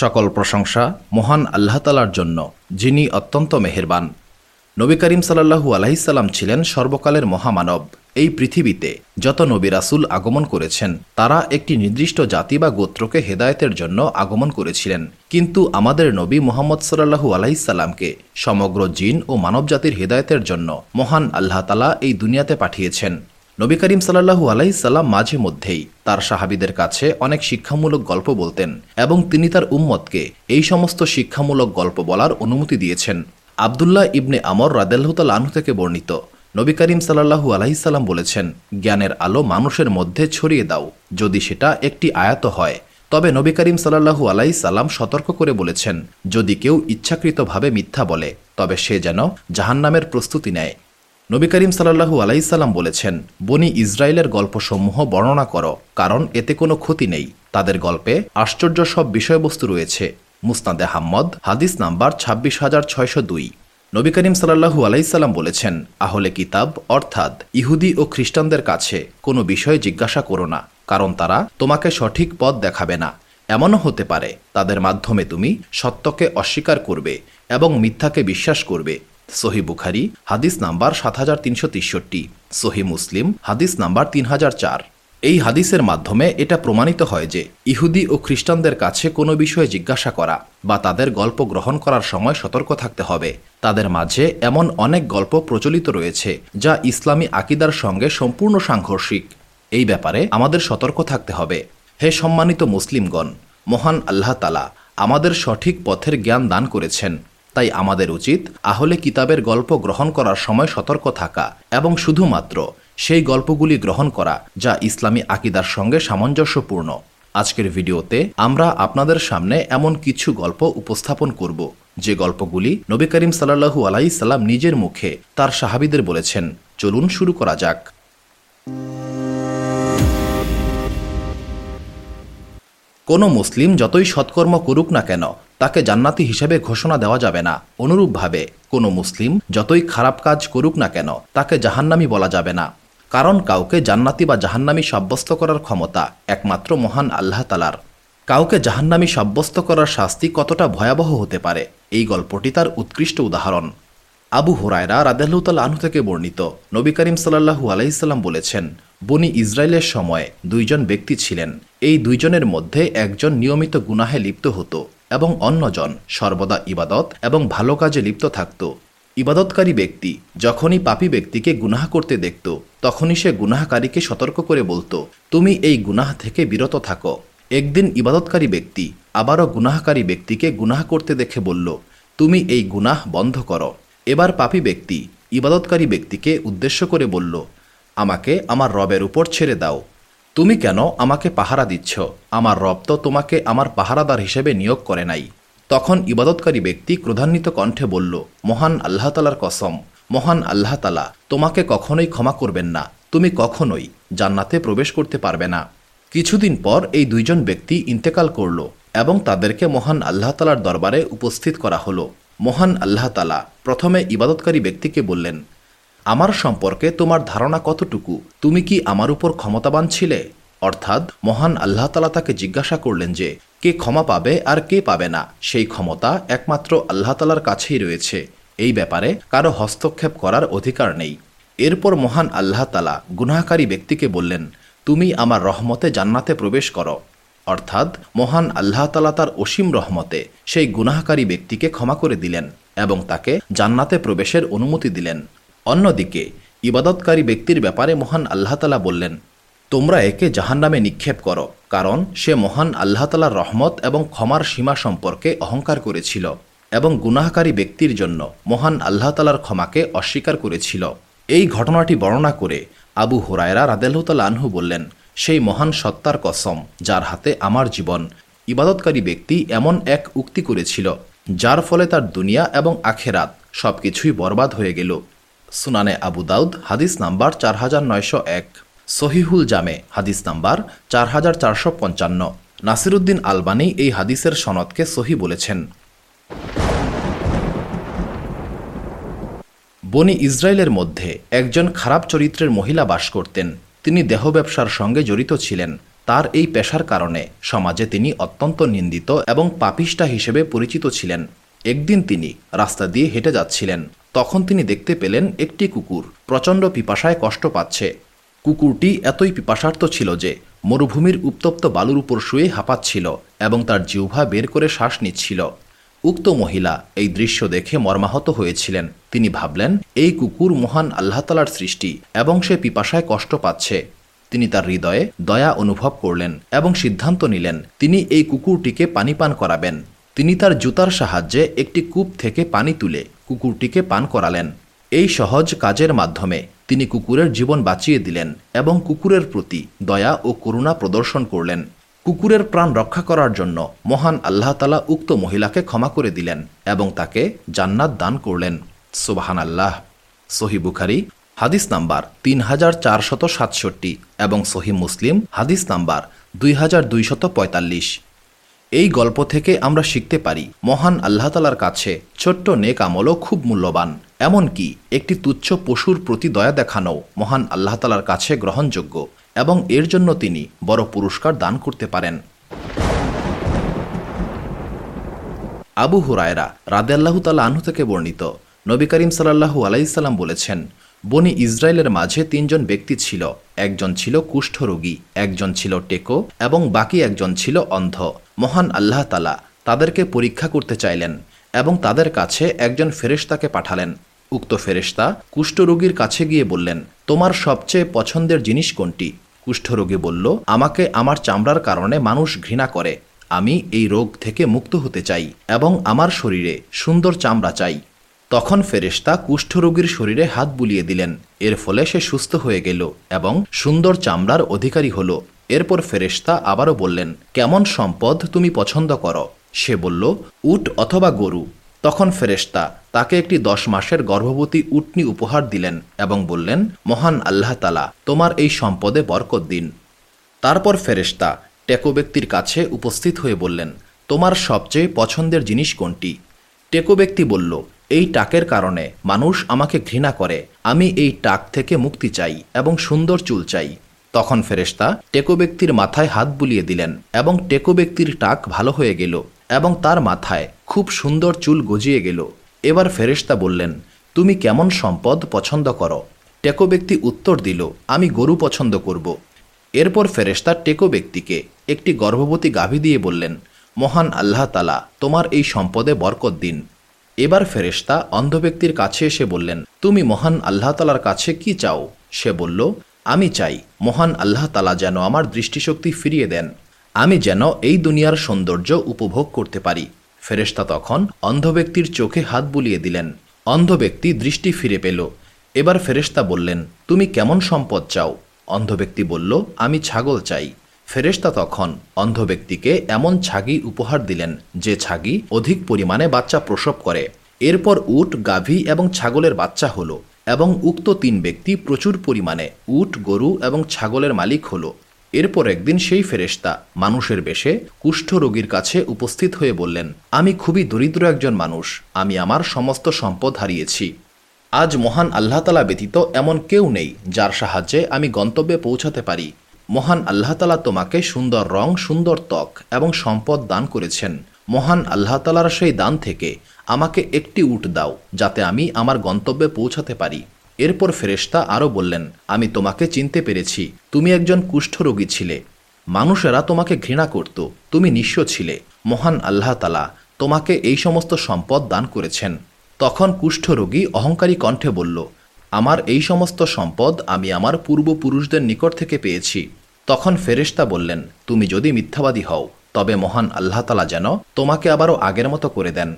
সকল প্রশংসা মহান আল্লাহ তালার জন্য, যিনি অত্যন্ত মেহেরবান। নবী করিম সাল্লাহু আলাইসাল্লাম ছিলেন সর্বকালের মহামানব। এই পৃথিবীতে যত নবী রাসুল আগমন করেছেন, তারা একটি নির্দিষ্ট জাতি বা গোত্রকে হেদায়তের জন্য আগমন করেছিলেন। কিন্তু আমাদের নবী মোহাম্মদ সাল্লাহু আলাইসাল্লামকে সমগ্র জিন ও মানবজাতির হেদায়েতের জন্য মহান আল্লাহ তালা এই দুনিয়াতে পাঠিয়েছেন। নবী করিম সাল্লাহু আলাইসাল্লাম মাঝে মধ্যেই তার সাহাবিদের কাছে অনেক শিক্ষামূলক গল্প বলতেন এবং তিনি তার উম্মতকে এই সমস্ত শিক্ষামূলক গল্প বলার অনুমতি দিয়েছেন। আবদুল্লাহ ইবনে আমর রাদেল্লাহতাল আনহু থেকে বর্ণিত, নবী করিম সাল্লাহু আলাইসাল্লাম বলেছেন, জ্ঞানের আলো মানুষের মধ্যে ছড়িয়ে দাও, যদি সেটা একটি আয়াত হয়। তবে নবী করিম সাল্লাহু আলাইসাল্লাম সতর্ক করে বলেছেন, যদি কেউ ইচ্ছাকৃতভাবে মিথ্যা বলে, তবে সে যেন জাহান্নামের প্রস্তুতি নেয়। নবী করিম সাল্লাহু আলাইসাল্লাম বলেছেন, বনি ইসরায়েলের গল্পসমূহ বর্ণনা করো, কারণ এতে কোনো ক্ষতি নেই। তাদের গল্পে আশ্চর্য সব বিষয়বস্তু রয়েছে। মুস্তাদে হাম্মদ, হাদিস নাম্বার ছাব্বিশ হাজার ছয়শো দুই। নবী করিম সাল্লাহু আলাইসাল্লাম বলেছেন, আহলে কিতাব, অর্থাৎ ইহুদি ও খ্রিস্টানদের কাছে কোনো বিষয়ে জিজ্ঞাসা করো না, কারণ তারা তোমাকে সঠিক পথ দেখাবে না। এমনও হতে পারে, তাদের মাধ্যমে তুমি সত্যকে অস্বীকার করবে এবং মিথ্যাকে বিশ্বাস করবে। সহি বুখারি, হাদিস নাম্বার সাত হাজার তিনশো তেষট্টি। সহি মুসলিম, হাদিস নাম্বার তিন হাজার চার। এই হাদিসের মাধ্যমে এটা প্রমাণিত হয় যে ইহুদি ও খ্রিস্টানদের কাছে কোনো বিষয়ে জিজ্ঞাসা করা বা তাদের গল্প গ্রহণ করার সময় সতর্ক থাকতে হবে। তাদের মাঝে এমন অনেক গল্প প্রচলিত রয়েছে যা ইসলামী আকিদার সঙ্গে সম্পূর্ণ সাংঘর্ষিক। এই ব্যাপারে আমাদের সতর্ক থাকতে হবে। হে সম্মানিত মুসলিমগণ, মহান আল্লাহ তালা আমাদের সঠিক পথের জ্ঞান দান করেছেন। তাই আমাদের উচিত আহলে কিতাবের গল্প গ্রহণ করার সময় সতর্ক থাকা এবং শুধুমাত্র সেই গল্পগুলি গ্রহণ করা যা ইসলামী আকিদার সঙ্গে সামঞ্জস্যপূর্ণ। আজকের ভিডিওতে আমরা আপনাদের সামনে এমন কিছু গল্প উপস্থাপন করব, যে গল্পগুলি নবী করিম সাল্লাহু আলাইসাল্লাম নিজের মুখে তার সাহাবিদের বলেছেন। চলুন শুরু করা যাক। কোনো মুসলিম যতই সৎকর্ম করুক না কেন, তাকে জান্নাতি হিসেবে ঘোষণা দেওয়া যাবে না। অনুরূপভাবে, কোনো মুসলিম যতই খারাপ কাজ করুক না কেন, তাকে জাহান্নামি বলা যাবে না। কারণ কাউকে জান্নাতি বা জাহান্নামি সাব্যস্ত করার ক্ষমতা একমাত্র মহান আল্লাহ তালার কাউকে জাহান্নামি সাব্যস্ত করার শাস্তি কতটা ভয়াবহ হতে পারে, এই গল্পটি তার উৎকৃষ্ট উদাহরণ। আবু হুরায়রা রাদেল্লাল আনু থেকে বর্ণিত। নবী করিম সাল্লাহু আলাইসাল্লাম বলেছেন, বনি ইসরায়েলের সময় দুইজন ব্যক্তি ছিলেন। এই দুইজনের মধ্যে একজন নিয়মিত গুনাহে লিপ্ত হতো এবং অন্যজন সর্বদা ইবাদত এবং ভালো কাজে লিপ্ত থাকত। ইবাদতকারী ব্যক্তি যখনই পাপী ব্যক্তিকে গুনাহ করতে দেখত, তখনই সে গুনাহকারীকে সতর্ক করে বলতো, তুমি এই গুনাহ থেকে বিরত থাকো। একদিন ইবাদতকারী ব্যক্তি আবারও গুনাহকারী ব্যক্তিকে গুনাহ করতে দেখে বলল, তুমি এই গুনাহ বন্ধ করো। এবার পাপী ব্যক্তি, ইবাদতকারী ব্যক্তিকে উদ্দেশ্য করে বলল, আমাকে আমার রবের উপর ছেড়ে দাও। তুমি কেন আমাকে পাহারা দিচ্ছ? আমার রব তো তোমাকে আমার পাহারাদার হিসেবে নিয়োগ করে নাই। তখন ইবাদতকারী ব্যক্তি ক্রোধান্বিত কণ্ঠে বলল, মহান আল্লাহ তালার কসম, মহান আল্লাহ তালা তোমাকে কখনোই ক্ষমা করবেন না। তুমি কখনোই জান্নাতে প্রবেশ করতে পারবে না। কিছুদিন পর এই দুইজন ব্যক্তি ইন্তেকাল করল এবং তাদেরকে মহান আল্লাহ তালার দরবারে উপস্থিত করা হলো। মহান আল্লাহ তালা প্রথমে ইবাদতকারী ব্যক্তিকে বললেন, আমার সম্পর্কে তোমার ধারণা কতটুকু? তুমি কি আমার উপর ক্ষমতাবান ছিলে? অর্থাৎ মহান আল্লাহ তালা তাকে জিজ্ঞাসা করলেন যে, কে ক্ষমা পাবে আর কে পাবে না? সেই ক্ষমতা একমাত্র আল্লাহ তালার কাছেই রয়েছে। এই ব্যাপারে কারও হস্তক্ষেপ করার অধিকার নেই। এরপর মহান আল্লাহ তালা গুনাহকারী ব্যক্তিকে বললেন, তুমি আমার রহমতে জান্নাতে প্রবেশ করো। অর্থাৎ মহান আল্লাহ তালা তার অসীম রহমতে সেই গুনাহকারী ব্যক্তিকে ক্ষমা করে দিলেন এবং তাকে জান্নাতে প্রবেশের অনুমতি দিলেন। অন্যদিকে, ইবাদতকারী ব্যক্তির ব্যাপারে মহান আল্লাহ তালা বললেন, তোমরা একে জাহান্নামে নিক্ষেপ করো, কারণ সে মহান আল্লাহ তালার রহমত এবং ক্ষমার সীমা সম্পর্কে অহংকার করেছিল এবং গুনাহকারী ব্যক্তির জন্য মহান আল্লাহ তালার ক্ষমাকে অস্বীকার করেছিল। এই ঘটনাটি বর্ণনা করে আবু হুরায়রা রাদেলহতাল আনহু বললেন সেই মহান সত্তার কসম যার হাতে আমার জীবন। ইবাদতকারী ব্যক্তি এমন এক উক্তি করেছিল, যার ফলে তার দুনিয়া এবং আখেরাত সবকিছুই বরবাদ হয়ে গেল। সুনানে আবু দাউদ, হাদিস নাম্বার চার হাজার নয়শো এক। সহিহুল জামে, হাদিস নাম্বার চার হাজার চারশো পঞ্চান্ন। নাসিরুদ্দিন আলবানি এই হাদিসের সনদকে সহি বলেছেন। বনি ইসরায়েলের মধ্যে একজন খারাপ চরিত্রের মহিলা বাস করতেন। তিনি দেহ ব্যবসার সঙ্গে জড়িত ছিলেন। তার এই পেশার কারণে সমাজে তিনি অত্যন্ত নিন্দিত এবং পাপিষ্ঠা হিসেবে পরিচিত ছিলেন। একদিন তিনি রাস্তা দিয়ে হেঁটে যাচ্ছিলেন। তখন তিনি দেখতে পেলেন একটি কুকুর প্রচণ্ড পিপাসায় কষ্ট পাচ্ছে। কুকুরটি এতই পিপাসার্থ ছিল যে মরুভূমির উত্তপ্ত বালুর উপর শুয়ে হাঁপাচ্ছিল এবং তার জিহ্বা বের করে শ্বাস নিচ্ছিল। উক্ত মহিলা এই দৃশ্য দেখে মর্মাহত হয়েছিলেন। তিনি ভাবলেন, এই কুকুর মহান আল্লাহতালার সৃষ্টি এবং সে পিপাসায় কষ্ট পাচ্ছে। তিনি তার হৃদয়ে দয়া অনুভব করলেন এবং সিদ্ধান্ত নিলেন, তিনি এই কুকুরটিকে পানি পান করাবেন। তিনি তার জুতার সাহায্যে একটি কূপ থেকে পানি তুলে কুকুরটিকে পান করালেন। এই সহজ কাজের মাধ্যমে তিনি কুকুরের জীবন বাঁচিয়ে দিলেন এবং কুকুরের প্রতি দয়া ও করুণা প্রদর্শন করলেন। কুকুরের প্রাণ রক্ষা করার জন্য মহান আল্লাহ তালা উক্ত মহিলাকে ক্ষমা করে দিলেন এবং তাকে জান্নাত দান করলেন। সুবাহান আল্লাহ সহি বুখারি, হাদিস নাম্বার তিন হাজার চারশত সাতষট্টি এবং সহি মুসলিম, হাদিস নাম্বার দুই হাজার দুইশত পঁয়তাল্লিশ। এই গল্প থেকে আমরা শিখতে পারি, মহান আল্লাহ তালার কাছে ছোট্ট নেক আমলও খুব মূল্যবান। এমনকি একটি তুচ্ছ পশুর প্রতি দয়া দেখানো মহান আল্লাহ তালার কাছে গ্রহণযোগ্য। এবং এর জন্য তিনি বড় পুরস্কার দান করতে পারেন। আবু হুরায়রা রাদেল্লাহু তালা আনহু থেকে বর্ণিত। নবী করিম সাল্লাহু আলাইসাল্লাম বলেছেন, বনি ইসরায়েলের মাঝে তিনজন ব্যক্তি ছিল, একজন ছিল কুষ্ঠরোগী, একজন ছিল টেকো এবং বাকি একজন ছিল অন্ধ। মহান আল্লাহ তালা তাদেরকে পরীক্ষা করতে চাইলেন এবং তাদের কাছে একজন ফেরেশতাকে পাঠালেন। উক্ত ফেরেশতা কুষ্ঠরোগীর কাছে গিয়ে বললেন, তোমার সবচেয়ে পছন্দের জিনিস কোনটি? কুষ্ঠরোগী বলল, আমাকে আমার চামড়ার কারণে মানুষ ঘৃণা করে। আমি এই রোগ থেকে মুক্ত হতে চাই এবং আমার শরীরে সুন্দর চামড়া চাই। তখন ফেরেশতা কুষ্ঠরোগীর শরীরে হাত বুলিয়ে দিলেন। এর ফলে সে সুস্থ হয়ে গেল এবং সুন্দর চামড়ার অধিকারী হল। এরপর ফেরেশতা আবারও বললেন, কেমন সম্পদ তুমি পছন্দ করো? সে বলল, উট অথবা গরু। তখন ফেরেশতা তাকে একটি দশ মাসের গর্ভবতী উটনি উপহার দিলেন এবং বললেন, মহান আল্লাহ তালা তোমার এই সম্পদে বরকত দিন। তারপর ফেরেশতা টেকো ব্যক্তির কাছে উপস্থিত হয়ে বললেন, তোমার সবচেয়ে পছন্দের জিনিস কোনটি? টেকো ব্যক্তি বলল, এই টাকের কারণে মানুষ আমাকে ঘৃণা করে। আমি এই টাক থেকে মুক্তি চাই এবং সুন্দর চুল চাই। তখন ফেরেশতা টেকো ব্যক্তির মাথায় হাত বুলিয়ে দিলেন এবং টেকো ব্যক্তির টাক ভালো হয়ে গেল। এবং তার মাথায় খুব সুন্দর চুল গজিয়ে গেল। এবার ফেরেশতা বললেন, তুমি কেমন সম্পদ পছন্দ করো? টেকো ব্যক্তি উত্তর দিল, আমি গরু পছন্দ করব। এরপর ফেরেশতা টেকো ব্যক্তিকে একটি গর্ভবতী গাভী দিয়ে বললেন, মহান আল্লাহ তালা তোমার এই সম্পদে বরকত দিন। এবার ফেরেশতা অন্ধ ব্যক্তির কাছে এসে বললেন, তুমি মহান আল্লাহ তালার কাছে কি চাও? সে বলল, আমি চাই মহান আল্লাহ তালা যেন আমার দৃষ্টিশক্তি ফিরিয়ে দেন। আমি যেন এই দুনিয়ার সৌন্দর্য উপভোগ করতে পারি। ফেরেশতা তখন অন্ধ ব্যক্তির চোখে হাত বুলিয়ে দিলেন। অন্ধ ব্যক্তি দৃষ্টি ফিরে পেল। এবার ফেরেশতা বললেন, তুমি কেমন সম্পদ চাও? অন্ধ ব্যক্তি বলল, আমি ছাগল চাই। ফেরেশতা তখন অন্ধ ব্যক্তিকে এমন ছাগি উপহার দিলেন, যে ছাগি অধিক পরিমাণে বাচ্চা প্রসব করে। এরপর উট, গাভী এবং ছাগলের বাচ্চা হলো এবং উক্ত তিন ব্যক্তি প্রচুর পরিমাণে উট, গরু এবং ছাগলের মালিক হলো। এরপর একদিন সেই ফেরেশতা মানুষের বেশে কুষ্ঠ রোগীর কাছে উপস্থিত হয়ে বললেন, আমি খুবই দরিদ্র একজন মানুষ, আমি আমার সমস্ত সম্পদ হারিয়েছি। আজ মহান আল্লাহতালা ব্যতীত এমন কেউ নেই যার সাহায্যে আমি গন্তব্যে পৌঁছাতে পারি। মহান আল্লাহতালা তোমাকে সুন্দর রং, সুন্দর ত্বক এবং সম্পদ দান করেছেন। মহান আল্লাহতালার সেই দান থেকে আমাকে একটি উট দাও, যাতে আমি আমার গন্তব্যে পৌঁছাতে পারি। এরপর ফেরেশতা আরও বললেন, আমি তোমাকে চিনতে পেরেছি। তুমি একজন কুষ্ঠরোগী ছিলে। মানুষেরা তোমাকে ঘৃণা করত। তুমি নিঃস্ব ছিলে। মহান আল্লাহ তালা তোমাকে এই সমস্ত সম্পদ দান করেছেন। তখন কুষ্ঠরোগী অহংকারী কণ্ঠে বলল, আমার এই সমস্ত সম্পদ আমি আমার পূর্বপুরুষদের নিকট থেকে পেয়েছি। তখন ফেরেশতা বললেন, তুমি যদি মিথ্যাবাদী হও, তবে মহান আল্লাহ তালা যেন তোমাকে আবারও আগের মতো করে দেন।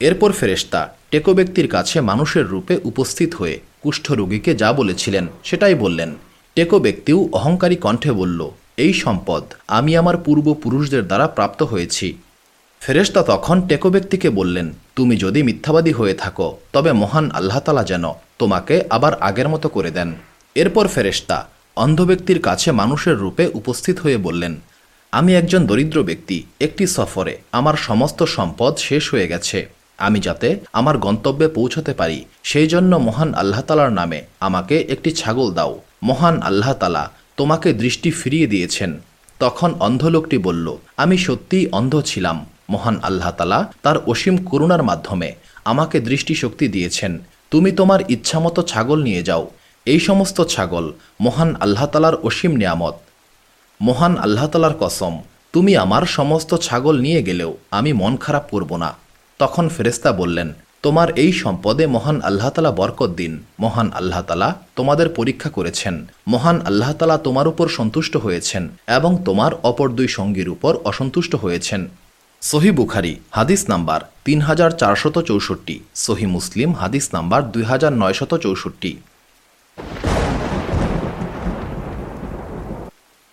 এরপর ফেরেশতা টেকো ব্যক্তির কাছে মানুষের রূপে উপস্থিত হয়ে কুষ্ঠরোগীকে যা বলেছিলেন সেটাই বললেন। টেকো ব্যক্তিও অহংকারী কণ্ঠে বলল, এই সম্পদ আমি আমার পূর্বপুরুষদের দ্বারা প্রাপ্ত হয়েছি। ফেরেশতা তখন টেকো ব্যক্তিকে বললেন, তুমি যদি মিথ্যাবাদী হয়ে থাকো, তবে মহান আল্লাহ তালা যেন তোমাকে আবার আগের মতো করে দেন। এরপর ফেরেশতা অন্ধ ব্যক্তির কাছে মানুষের রূপে উপস্থিত হয়ে বললেন, আমি একজন দরিদ্র ব্যক্তি, একটি সফরে আমার সমস্ত সম্পদ শেষ হয়ে গেছে। আমি যাতে আমার গন্তব্যে পৌঁছতে পারি। সেই জন্য মহান আল্লাহ তালার নামে আমাকে একটি ছাগল দাও। মহান আল্লাহ তালা তোমাকে দৃষ্টি ফিরিয়ে দিয়েছেন। তখন অন্ধ লোকটি বলল, আমি সত্যিই অন্ধ ছিলাম। মহান আল্লাহ তালা তার অসীম করুণার মাধ্যমে আমাকে দৃষ্টিশক্তি দিয়েছেন। তুমি তোমার ইচ্ছামতো ছাগল নিয়ে যাও। এই সমস্ত ছাগল মহান আল্লাহ তালার অসীম নিয়ামত। মহান আল্লাহ তালার কসম, তুমি আমার সমস্ত ছাগল নিয়ে গেলেও আমি মন খারাপ করব না। তখন ফেরেস্তা বললেন, তোমার এই সম্পদে মহান আল্লাহতালা বরকত দিন। মহান আল্লাহ তালা তোমাদের পরীক্ষা করেছেন। মহান আল্লাহতালা তোমার উপর সন্তুষ্ট হয়েছেন এবং তোমার অপর দুই সঙ্গীর উপর অসন্তুষ্ট হয়েছেন। সহি বুখারি, হাদিস নাম্বার তিন হাজার চারশত চৌষট্টি। সহি মুসলিম, হাদিস নাম্বার দুই হাজার নয়শত চৌষট্টি।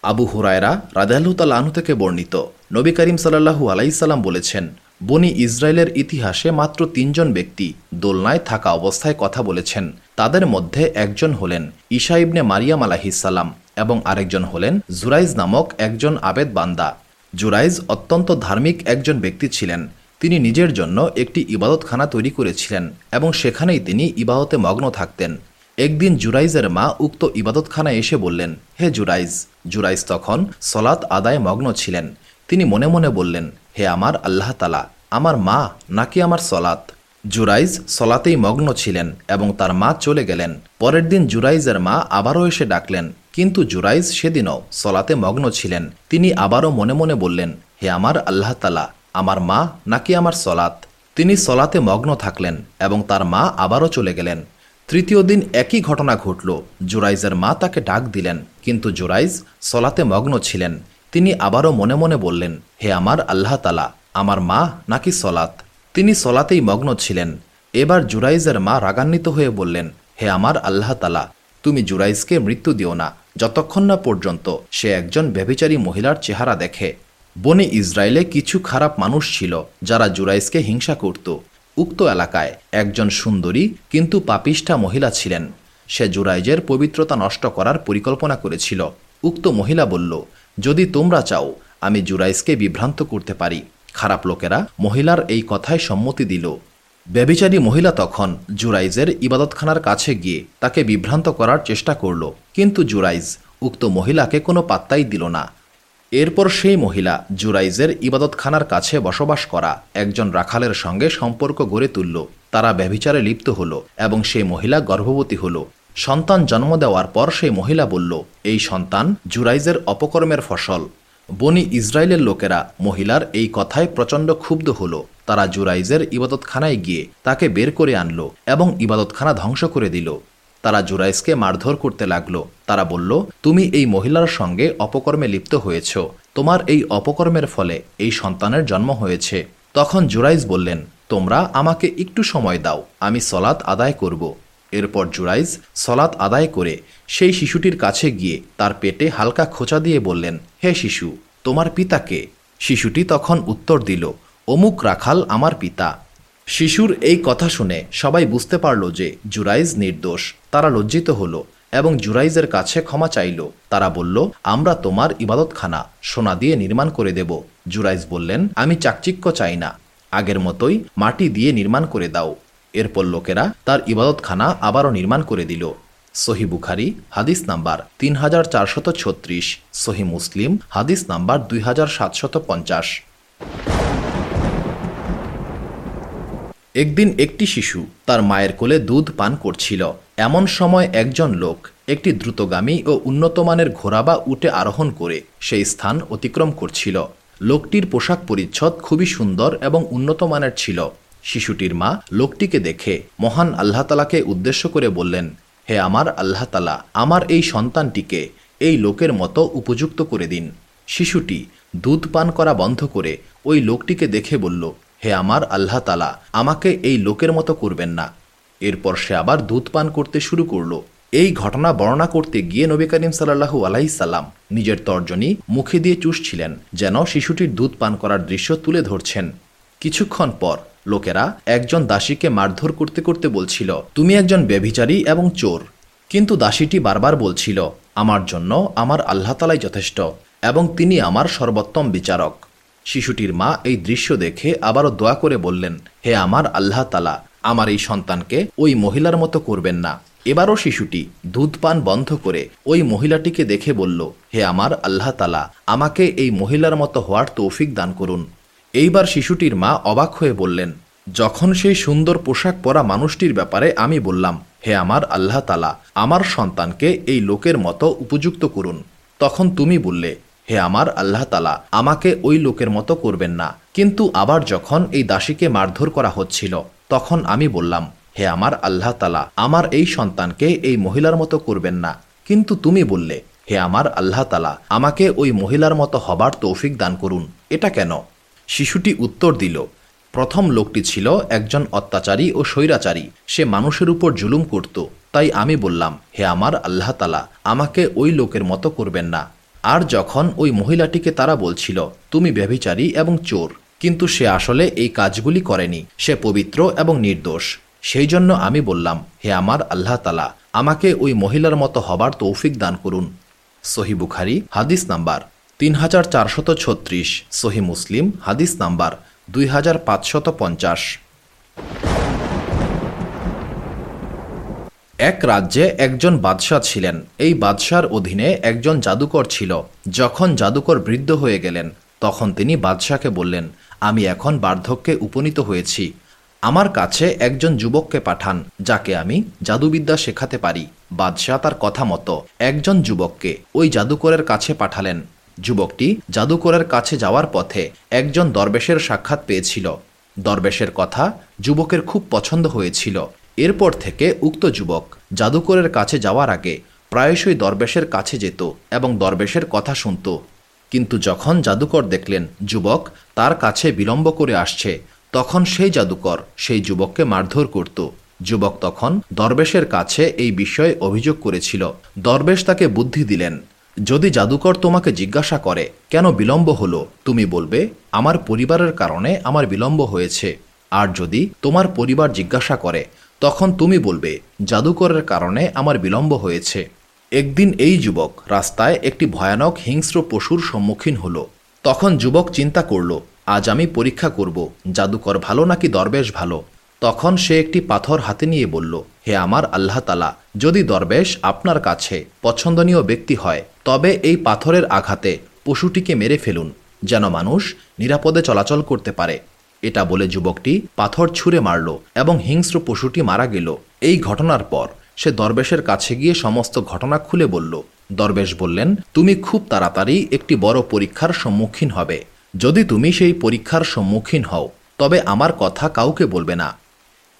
আবু হুরায়রা রাদাহু আনু থেকে বর্ণিত। নবী করিম সাল্লাহু আলাইসাল্লাম বলেছেন বনি ইসরায়েলের ইতিহাসে মাত্র তিনজন ব্যক্তি দোলনায় থাকা অবস্থায় কথা বলেছেন। তাদের মধ্যে একজন হলেন ঈশা ইবনে মারিয়াম আলাহিসাল্লাম এবং আরেকজন হলেন জুরাইজ নামক একজন আবেদ বান্দা। জুরাইজ অত্যন্ত ধার্মিক একজন ব্যক্তি ছিলেন। তিনি নিজের জন্য একটি ইবাদতখানা তৈরি করেছিলেন এবং সেখানেই তিনি ইবাদতে মগ্ন থাকতেন। একদিন জুরাইজের মা উক্ত ইবাদতখানায় এসে বললেন, হে জুরাইজ। জুরাইজ তখন সলাৎ আদায় মগ্ন ছিলেন। তিনি মনে মনে বললেন হে আমার আল্লাহ তালা, আমার মা নাকি আমার সলাত জুরাইজ সলাতেই মগ্ন ছিলেন এবং তার মা চলে গেলেন। পরের দিন জুরাইজের মা আবারও এসে ডাকলেন। কিন্তু জুরাইজ সেদিনও সলাতে মগ্ন ছিলেন। তিনি আবারও মনে মনে বললেন, হে আমার আল্লাহ তালা, আমার মা নাকি আমার সলাত তিনি সলাতে মগ্ন থাকলেন এবং তার মা আবারও চলে গেলেন। তৃতীয় দিন একই ঘটনা ঘটল। জুরাইজের মা তাকে ডাক দিলেন, কিন্তু জুরাইজ সলাতে মগ্ন ছিলেন। তিনি আবারও মনে মনে বললেন, হে আমার আল্লাহ তালা আমার মা নাকি সলাত তিনি সলাতেই মগ্ন ছিলেন। এবার জুরাইজের মা রাগান্বিত হয়ে বললেন, হে আমার আল্লাহ তালা তুমি জুরাইজকে মৃত্যু দিও না। যতক্ষণ না পর্যন্ত সে একজন ব্যভিচারী মহিলার চেহারা দেখে। বনে ইসরায়েলে কিছু খারাপ মানুষ ছিল যারা জুরাইজকে হিংসা করত। উক্ত এলাকায় একজন সুন্দরী কিন্তু পাপিষ্ঠা মহিলা ছিলেন। সে জুরাইজের পবিত্রতা নষ্ট করার পরিকল্পনা করেছিল। উক্ত মহিলা বলল যদি তোমরা চাও আমি জুরাইজকে বিভ্রান্ত করতে পারি। খারাপ লোকেরা মহিলার এই কথায় সম্মতি দিল। ব্যবিচারী মহিলা তখন জুরাইজের ইবাদতখানার কাছে গিয়ে তাকে বিভ্রান্ত করার চেষ্টা করল। কিন্তু জুরাইজ উক্ত মহিলাকে কোনো পাত্তাই দিল না। এরপর সেই মহিলা জুরাইজের ইবাদতখানার কাছে বসবাস করা একজন রাখালের সঙ্গে সম্পর্ক গড়ে তুলল। তারা ব্যভিচারে লিপ্ত হল এবং সেই মহিলা গর্ভবতী হল। সন্তান জন্ম দেওয়ার পর সেই মহিলা বলল, এই সন্তান জুরাইজের অপকর্মের ফসল। বনি ইসরায়েলের লোকেরা মহিলার এই কথায় প্রচণ্ড ক্ষুব্ধ হল। তারা জুরাইজের ইবাদতখানায় গিয়ে তাকে বের করে আনলো এবং ইবাদতখানা ধ্বংস করে দিল। তারা জুরাইজকে মারধর করতে লাগল। তারা বলল, তুমি এই মহিলার সঙ্গে অপকর্মে লিপ্ত হয়েছ। তোমার এই অপকর্মের ফলে এই সন্তানের জন্ম হয়েছে। তখন জুরাইজ বললেন, তোমরা আমাকে একটু সময় দাও। আমি সলাৎ আদায় করব। এরপর জুরাইজ সলাৎ আদায় করে সেই শিশুটির কাছে গিয়ে তার পেটে হালকা খোঁচা দিয়ে বললেন, হে শিশু, তোমার পিতাকে শিশুটি তখন উত্তর দিল, অমুক রাখাল আমার পিতা। শিশুর এই কথা শুনে সবাই বুঝতে পারল যে জুরাইজ নির্দোষ। তারা লজ্জিত হল এবং জুরাইজের কাছে ক্ষমা চাইল। তারা বলল, আমরা তোমার ইবাদতখানা সোনা দিয়ে নির্মাণ করে দেব। জুরাইজ বললেন, আমি চাকচিক্য চাই না। আগের মতোই মাটি দিয়ে নির্মাণ করে দাও। এরপর লোকেরা তার ইবাদতখানা আবারও নির্মাণ করে দিল। সহি বুখারি, হাদিস নাম্বার তিন হাজার চারশত ছত্রিশ। সহি মুসলিম, হাদিস নাম্বার দুই হাজার সাতশত পঞ্চাশ। একদিন একটি শিশু তার মায়ের কোলে দুধ পান করছিল। এমন সময় একজন লোক একটি দ্রুতগামী ও উন্নতমানের ঘোড়া বা উটে আরোহণ করে সেই স্থান অতিক্রম করছিল। লোকটির পোশাক পরিচ্ছদ খুবই সুন্দর এবং উন্নতমানের ছিল। শিশুটির মা লোকটিকে দেখে মহান আল্লাহ তালাকে উদ্দেশ্য করে বললেন, হে আমার আল্লাহ তালা, আমার এই সন্তানটিকে এই লোকের মতো উপযুক্ত করে দিন। শিশুটি দুধ পান করা বন্ধ করে ওই লোকটিকে দেখে বলল, হে আমার আল্লাহ তালা, আমাকে এই লোকের মতো করবেন না। এরপর সে আবার দুধ পান করতে শুরু করল। এই ঘটনা বর্ণনা করতে গিয়ে নবী করিম সাল্লাহু আলাইসাল্লাম নিজের তর্জনী মুখে দিয়ে চুষছিলেন, যেন শিশুটির দুধ পান করার দৃশ্য তুলে ধরছেন। কিছুক্ষণ পর লোকেরা একজন দাসীকে মারধর করতে করতে বলছিল, তুমি একজন ব্যভিচারী এবং চোর। কিন্তু দাসীটি বারবার বলছিল, আমার জন্য আমার আল্লাহ তালাই যথেষ্ট এবং তিনি আমার সর্বোত্তম বিচারক। শিশুটির মা এই দৃশ্য দেখে আবারও দোয়া করে বললেন, হে আমার আল্লাহ তালা, আমার এই সন্তানকে ওই মহিলার মতো করবেন না। এবারও শিশুটি দুধ পান বন্ধ করে ওই মহিলাটিকে দেখে বলল, হে আমার আল্লাহ তালা, আমাকে এই মহিলার মতো হওয়ার তৌফিক দান করুন। এইবার শিশুটির মা অবাক হয়ে বললেন, যখন সেই সুন্দর পোশাক পরা মানুষটির ব্যাপারে আমি বললাম, হে আমার আল্লাহ তালা, আমার সন্তানকে এই লোকের মতো উপযুক্ত করুন। তখন তুমি বললে, হে আমার আল্লাহ তালা, আমাকে ওই লোকের মতো করবেন না। কিন্তু আবার যখন এই দাসীকে মারধর করা হচ্ছিল, তখন আমি বললাম, হে আমার আল্লাহ তালা, আমার এই সন্তানকে এই মহিলার মতো করবেন না। কিন্তু তুমি বললে, হে আমার আল্লাহ তালা, আমাকে ওই মহিলার মতো হবার তৌফিক দান করুন। এটা কেন? শিশুটি উত্তর দিল, প্রথম লোকটি ছিল একজন অত্যাচারী ও স্বৈরাচারী। সে মানুষের উপর জুলুম করত। তাই আমি বললাম, হে আমার আল্লাহ তালা, আমাকে ওই লোকের মতো করবেন না। আর যখন ওই মহিলাটিকে তারা বলছিল, তুমি ব্যভিচারী এবং চোর, কিন্তু সে আসলে এই কাজগুলি করেনি। সে পবিত্র এবং নির্দোষ। সেই জন্য আমি বললাম, হে আমার আল্লাহ তালা, আমাকে ওই মহিলার মতো হবার তৌফিক দান করুন। সহি বুখারি, হাদিস নাম্বার তিন হাজার চারশত ছত্রিশ, সহি মুসলিম, হাদিস নাম্বার দুই হাজার পাঁচশত পঞ্চাশ। এক রাজ্যে একজন বাদশাহ ছিলেন। এই বাদশার অধীনে একজন জাদুকর ছিল। যখন জাদুকর বৃদ্ধ হয়ে গেলেন, তখন তিনি বাদশাকে বললেন, আমি এখন বার্ধক্যে উপনীত হয়েছি। আমার কাছে একজন যুবককে পাঠান, যাকে আমি জাদুবিদ্যা শেখাতে পারি। বাদশাহ তার কথা মতো একজন যুবককে ওই জাদুকরের কাছে পাঠালেন। যুবকটি জাদুকরের কাছে যাওয়ার পথে একজন দরবেশের সাক্ষাৎ পেয়েছিল। দরবেশের কথা যুবকের খুব পছন্দ হয়েছিল। এরপর থেকে উক্ত যুবক জাদুকরের কাছে যাওয়ার আগে প্রায়শই দরবেশের কাছে যেত এবং দরবেশের কথা শুনত। কিন্তু যখন জাদুকর দেখলেন যুবক তার কাছে বিলম্ব করে আসছে, তখন সেই জাদুকর সেই যুবককে মারধর করত। যুবক তখন দরবেশের কাছে এই বিষয়ে অভিযোগ করেছিল। দরবেশ তাকে বুদ্ধি দিলেন যদি জাদুকর তোমাকে জিজ্ঞাসা করে, কেন বিলম্ব হলো, তুমি বলবে, আমার পরিবারের কারণে আমার বিলম্ব হয়েছে। আর যদি তোমার পরিবার জিজ্ঞাসা করে, তখন তুমি বলবে, জাদুকরের কারণে আমার বিলম্ব হয়েছে। একদিন এই যুবক রাস্তায় একটি ভয়ানক হিংস্র পশুর সম্মুখীন হলো। তখন যুবক চিন্তা করল, আজ আমি পরীক্ষা করব, জাদুকর ভালো নাকি দরবেশ ভালো? তখন সে একটি পাথর হাতে নিয়ে বলল, হে আমার আল্লাহ তালা যদি দরবেশ আপনার কাছে পছন্দনীয় ব্যক্তি হয়, তবে এই পাথরের আঘাতে পশুটিকে মেরে ফেলুন, যেন মানুষ নিরাপদে চলাচল করতে পারে। এটা বলে যুবকটি পাথর ছুঁড়ে মারল এবং হিংস্র পশুটি মারা গেল। এই ঘটনার পর সে দরবেশের কাছে গিয়ে সমস্ত ঘটনা খুলে বলল, দরবেশ বললেন, তুমি খুব তাড়াতাড়ি একটি বড় পরীক্ষার সম্মুখীন হবে। যদি তুমি সেই পরীক্ষার সম্মুখীন হও, তবে আমার কথা কাউকে বলবে না।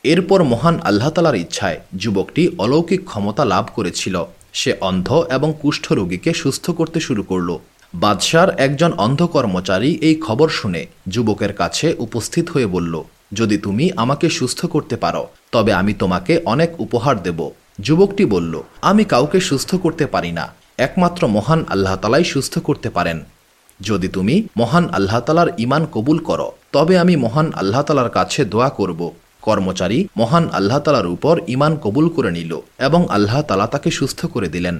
এরপর মহান আল্লাহ তালার ইচ্ছায় যুবকটি অলৌকিক ক্ষমতা লাভ করেছিল। সে অন্ধ এবং কুষ্ঠ রোগীকে সুস্থ করতে শুরু করল। বাদশার একজন অন্ধ কর্মচারী এই খবর শুনে যুবকের কাছে উপস্থিত হয়ে বলল, যদি তুমি আমাকে সুস্থ করতে পারো, তবে আমি তোমাকে অনেক উপহার দেব। যুবকটি বলল, আমি কাউকে সুস্থ করতে পারি না। একমাত্র মহান আল্লাহ তালাই সুস্থ করতে পারেন। যদি তুমি মহান আল্লাহ তালার ইমান কবুল করো, তবে আমি মহান আল্লাহ তালার কাছে দোয়া করব। কর্মচারী মহান আল্লাহ তালার উপর ইমান কবুল করে নিল এবং আল্লাহ তালা তাকে সুস্থ করে দিলেন।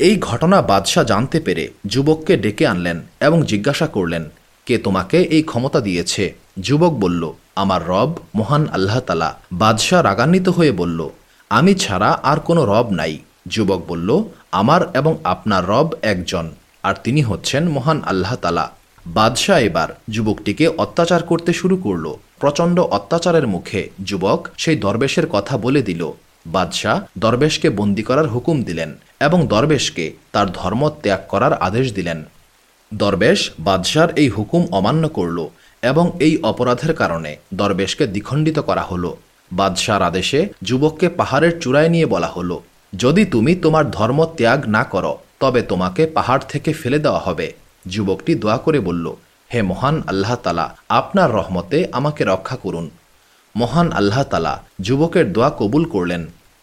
এই ঘটনা বাদশাহ জানতে পেরে যুবককে ডেকে আনলেন এবং জিজ্ঞাসা করলেন, কে তোমাকে এই ক্ষমতা দিয়েছে? যুবক বলল, আমার রব মহান আল্লাহ তালা। বাদশাহ রাগান্বিত হয়ে বলল, আমি ছাড়া আর কোনো রব নাই। যুবক বলল, আমার এবং আপনার রব একজন, আর তিনি হচ্ছেন মহান আল্লাহ তালা। বাদশাহ এবার যুবকটিকে অত্যাচার করতে শুরু করল। প্রচণ্ড অত্যাচারের মুখে যুবক সেই দরবেশের কথা বলে দিল। বাদশাহ দরবেশকে বন্দি করার হুকুম দিলেন এবং দরবেশকে তার ধর্ম ত্যাগ করার আদেশ দিলেন। দরবেশ বাদশার এই হুকুম অমান্য করল এবং এই অপরাধের কারণে দরবেশকে দ্বিখণ্ডিত করা হলো। বাদশার আদেশে যুবককে পাহাড়ের চূড়ায় নিয়ে বলা হলো, যদি তুমি তোমার ধর্ম ত্যাগ না করো, তবে তোমাকে পাহাড় থেকে ফেলে দেওয়া হবে। যুবকটি দোয়া করে বলল হে মহান আল্লাহ তালা, আপনার রহমতে আমাকে রক্ষা করুন। মহান আল্লাহ তালা, যুবকের দোয়া কবুল করলেন।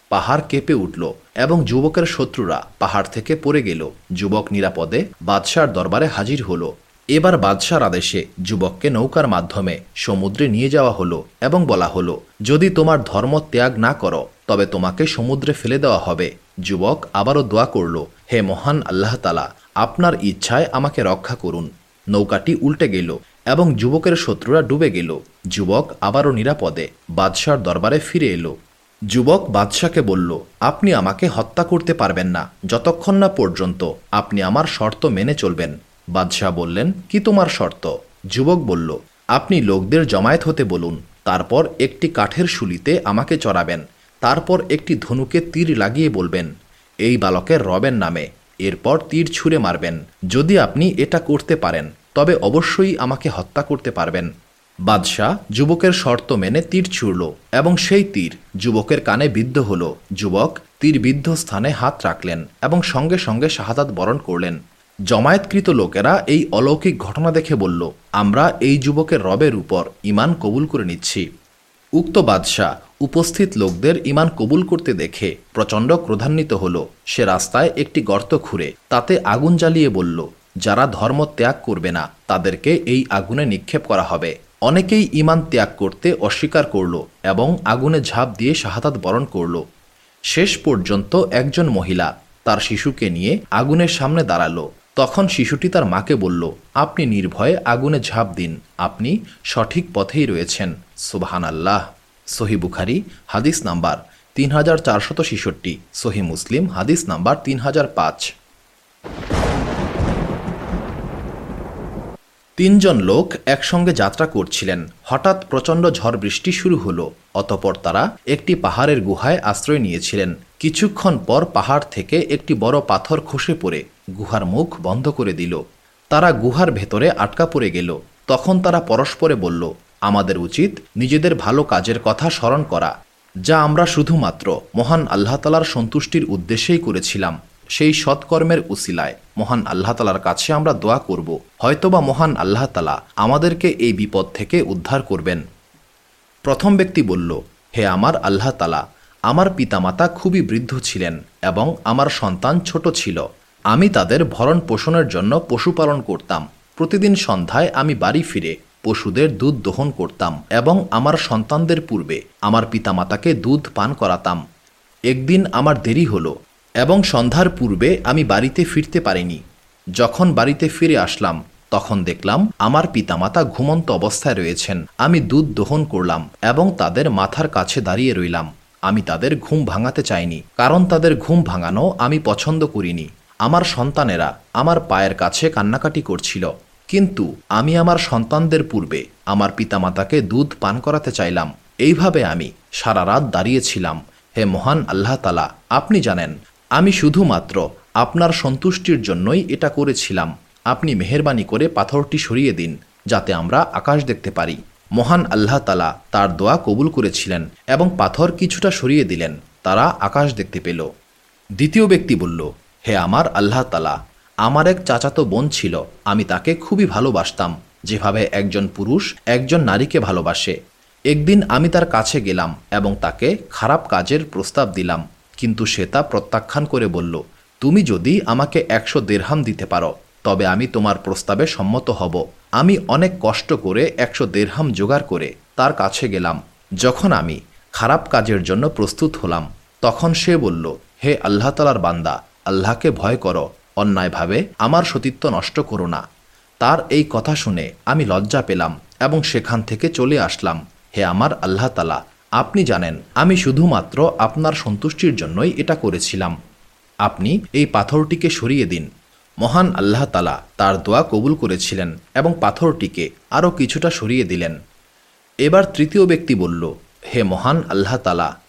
পাহাড় কেঁপে উঠল এবং যুবকের শত্রুরা পাহাড় থেকে পড়ে গেল। যুবক নিরাপদে বাদশার দরবারে হাজির হলো। এবার বাদশার আদেশে যুবককে নৌকার মাধ্যমে সমুদ্রে নিয়ে যাওয়া হলো এবং বলা হলো, যদি তোমার ধর্ম ত্যাগ না করো, তবে তোমাকে সমুদ্রে ফেলে দেওয়া হবে। যুবক আবারও দোয়া করল, হে মহান আল্লাহ তালা, আপনার ইচ্ছায় আমাকে রক্ষা করুন। নৌকাটি উল্টে গেল এবং যুবকের শত্রুরা ডুবে গেল। যুবক আবারও নিরাপদে বাদশার দরবারে ফিরে এলো। যুবক বাদশাকে বলল, আপনি আমাকে হত্যা করতে পারবেন না, যতক্ষণ না পর্যন্ত আপনি আমার শর্ত মেনে চলবেন। বাদশাহ বললেন, কি তোমার শর্ত? যুবক বলল, আপনি লোকদের জমায়েত হতে বলুন, তারপর একটি কাঠের শুলিতে আমাকে চড়াবেন, তারপর একটি ধনুকে তীর লাগিয়ে বলবেন, এই বালকের রবের নামে এরপর তীর ছুঁড়ে মারবেন। যদি আপনি এটা করতে পারেন, তবে অবশ্যই আমাকে হত্যা করতে পারবেন। বাদশাহ যুবকের শর্ত মেনে তীর ছুড়ল এবং সেই তীর যুবকের কানে বিদ্ধ হল। যুবক তীর বিদ্ধ স্থানে হাত রাখলেন এবং সঙ্গে সঙ্গে শাহাদাত বরণ করলেন। জমায়েতকৃত লোকেরা এই অলৌকিক ঘটনা দেখে বলল, আমরা এই যুবকের রবের উপর ইমান কবুল করে নিচ্ছি। উক্ত বাদশাহ উপস্থিত লোকদের ইমান কবুল করতে দেখে প্রচণ্ড ক্রোধান্বিত হল। সে রাস্তায় একটি গর্ত খুঁড়ে, তাতে আগুন জ্বালিয়ে বলল, যারা ধর্ম ত্যাগ করবে না, তাদেরকে এই আগুনে নিক্ষেপ করা হবে। অনেকেই ইমান ত্যাগ করতে অস্বীকার করল এবং আগুনে ঝাঁপ দিয়ে শাহাদাত বরণ করল। শেষ পর্যন্ত একজন মহিলা তার শিশুকে নিয়ে আগুনের সামনে দাঁড়াল। তখন শিশুটি তার মাকে বলল, আপনি নির্ভয়ে আগুনে ঝাঁপ দিন। আপনি সঠিক পথেই রয়েছেন। সুবাহান আল্লাহ সহি বুখারি, হাদিস নাম্বার তিন হাজার চারশত ছেষট্টি, সহি মুসলিম, হাদিস নাম্বার তিন হাজার পাঁচ। তিনজন লোক একসঙ্গে যাত্রা করছিলেন। হঠাৎ প্রচণ্ড ঝড় বৃষ্টি শুরু হলো, অতপর তারা একটি পাহাড়ের গুহায় আশ্রয় নিয়েছিলেন। কিছুক্ষণ পর পাহাড় থেকে একটি বড় পাথর খসে পড়ে, গুহার মুখ বন্ধ করে দিল। তারা গুহার ভেতরে আটকা পড়ে গেল। তখন তারা পরস্পরে বলল আমাদের উচিত নিজেদের ভালো কাজের কথা স্মরণ করা, যা আমরা শুধুমাত্র মহান আল্লাহ তালার সন্তুষ্টির উদ্দেশ্যেই করেছিলাম। সেই সৎকর্মের উসিলায় মহান আল্লাহ তালার কাছে আমরা দোয়া করব। হয়তোবা মহান আল্লাহ তালা আমাদেরকে এই বিপদ থেকে উদ্ধার করবেন। প্রথম ব্যক্তি বলল, হে আমার আল্লাহ তালা আমার পিতামাতা খুবই বৃদ্ধ ছিলেন এবং আমার সন্তান ছোট ছিল। আমি তাদের ভরণ পোষণের জন্য পশুপালন করতাম। প্রতিদিন সন্ধ্যায় আমি বাড়ি ফিরে পশুদের দুধ দহন করতাম এবং আমার সন্তানদের পূর্বে আমার পিতামাতাকে দুধ পান করাতাম। একদিন আমার দেরি হলো এবং সন্ধ্যার পূর্বে আমি বাড়িতে ফিরতে পারিনি। যখন বাড়িতে ফিরে আসলাম, তখন দেখলাম আমার পিতামাতা ঘুমন্ত অবস্থায় রয়েছেন। আমি দুধ দহন করলাম এবং তাদের মাথার কাছে দাঁড়িয়ে রইলাম। আমি তাদের ঘুম ভাঙাতে চাইনি, কারণ তাদের ঘুম ভাঙানো আমি পছন্দ করিনি। আমার সন্তানেরা আমার পায়ের কাছে কান্নাকাটি করছিল। কিন্তু আমি আমার সন্তানদের পূর্বে আমার পিতামাতাকে দুধ পান করাতে চাইলাম। এইভাবে আমি সারা রাত দাঁড়িয়েছিলাম। হে মহান আল্লাহ তালা, আপনি জানেন, আমি শুধুমাত্র আপনার সন্তুষ্টির জন্যই এটা করেছিলাম। আপনি মেহরবানি করে পাথরটি সরিয়ে দিন, যাতে আমরা আকাশ দেখতে পারি। মহান আল্লাহ তালা তার দোয়া কবুল করেছিলেন এবং পাথর কিছুটা সরিয়ে দিলেন, তারা আকাশ দেখতে পেল। দ্বিতীয় ব্যক্তি বলল, হে আমার আল্লাহ তালা আমার এক চাচাতো বোন ছিল, আমি তাকে খুবই ভালোবাসতাম। যেভাবে একজন পুরুষ একজন নারীকে ভালোবাসে। একদিন আমি তার কাছে গেলাম এবং তাকে খারাপ কাজের প্রস্তাব দিলাম, কিন্তু সে তা প্রত্যাখ্যান করে বলল, তুমি যদি আমাকে একশো দেড়হাম দিতে পারো, তবে আমি তোমার প্রস্তাবে সম্মত হব। আমি অনেক কষ্ট করে একশো দেড়হাম জোগাড় করে তার কাছে গেলাম। যখন আমি খারাপ কাজের জন্য প্রস্তুত হলাম, তখন সে বলল, হে আল্লাহ তালার বান্দা, আল্লাহকে ভয় করো অন্যায়ভাবে আমার সতীত্ব নষ্ট করো না। তার এই কথা শুনে আমি লজ্জা পেলাম এবং সেখান থেকে চলে আসলাম। হে আমার আল্লাহ তালা আপনি জানেন, আমি শুধুমাত্র আপনার সন্তুষ্টির জন্যই এটা করেছিলাম। আপনি এই পাথরটিকে সরিয়ে দিন। মহান আল্লাহ তালা তার দোয়া কবুল করেছিলেন এবং পাথরটিকে আরও কিছুটা সরিয়ে দিলেন। এবার তৃতীয় ব্যক্তি বলল, হে মহান আল্লাহ তালা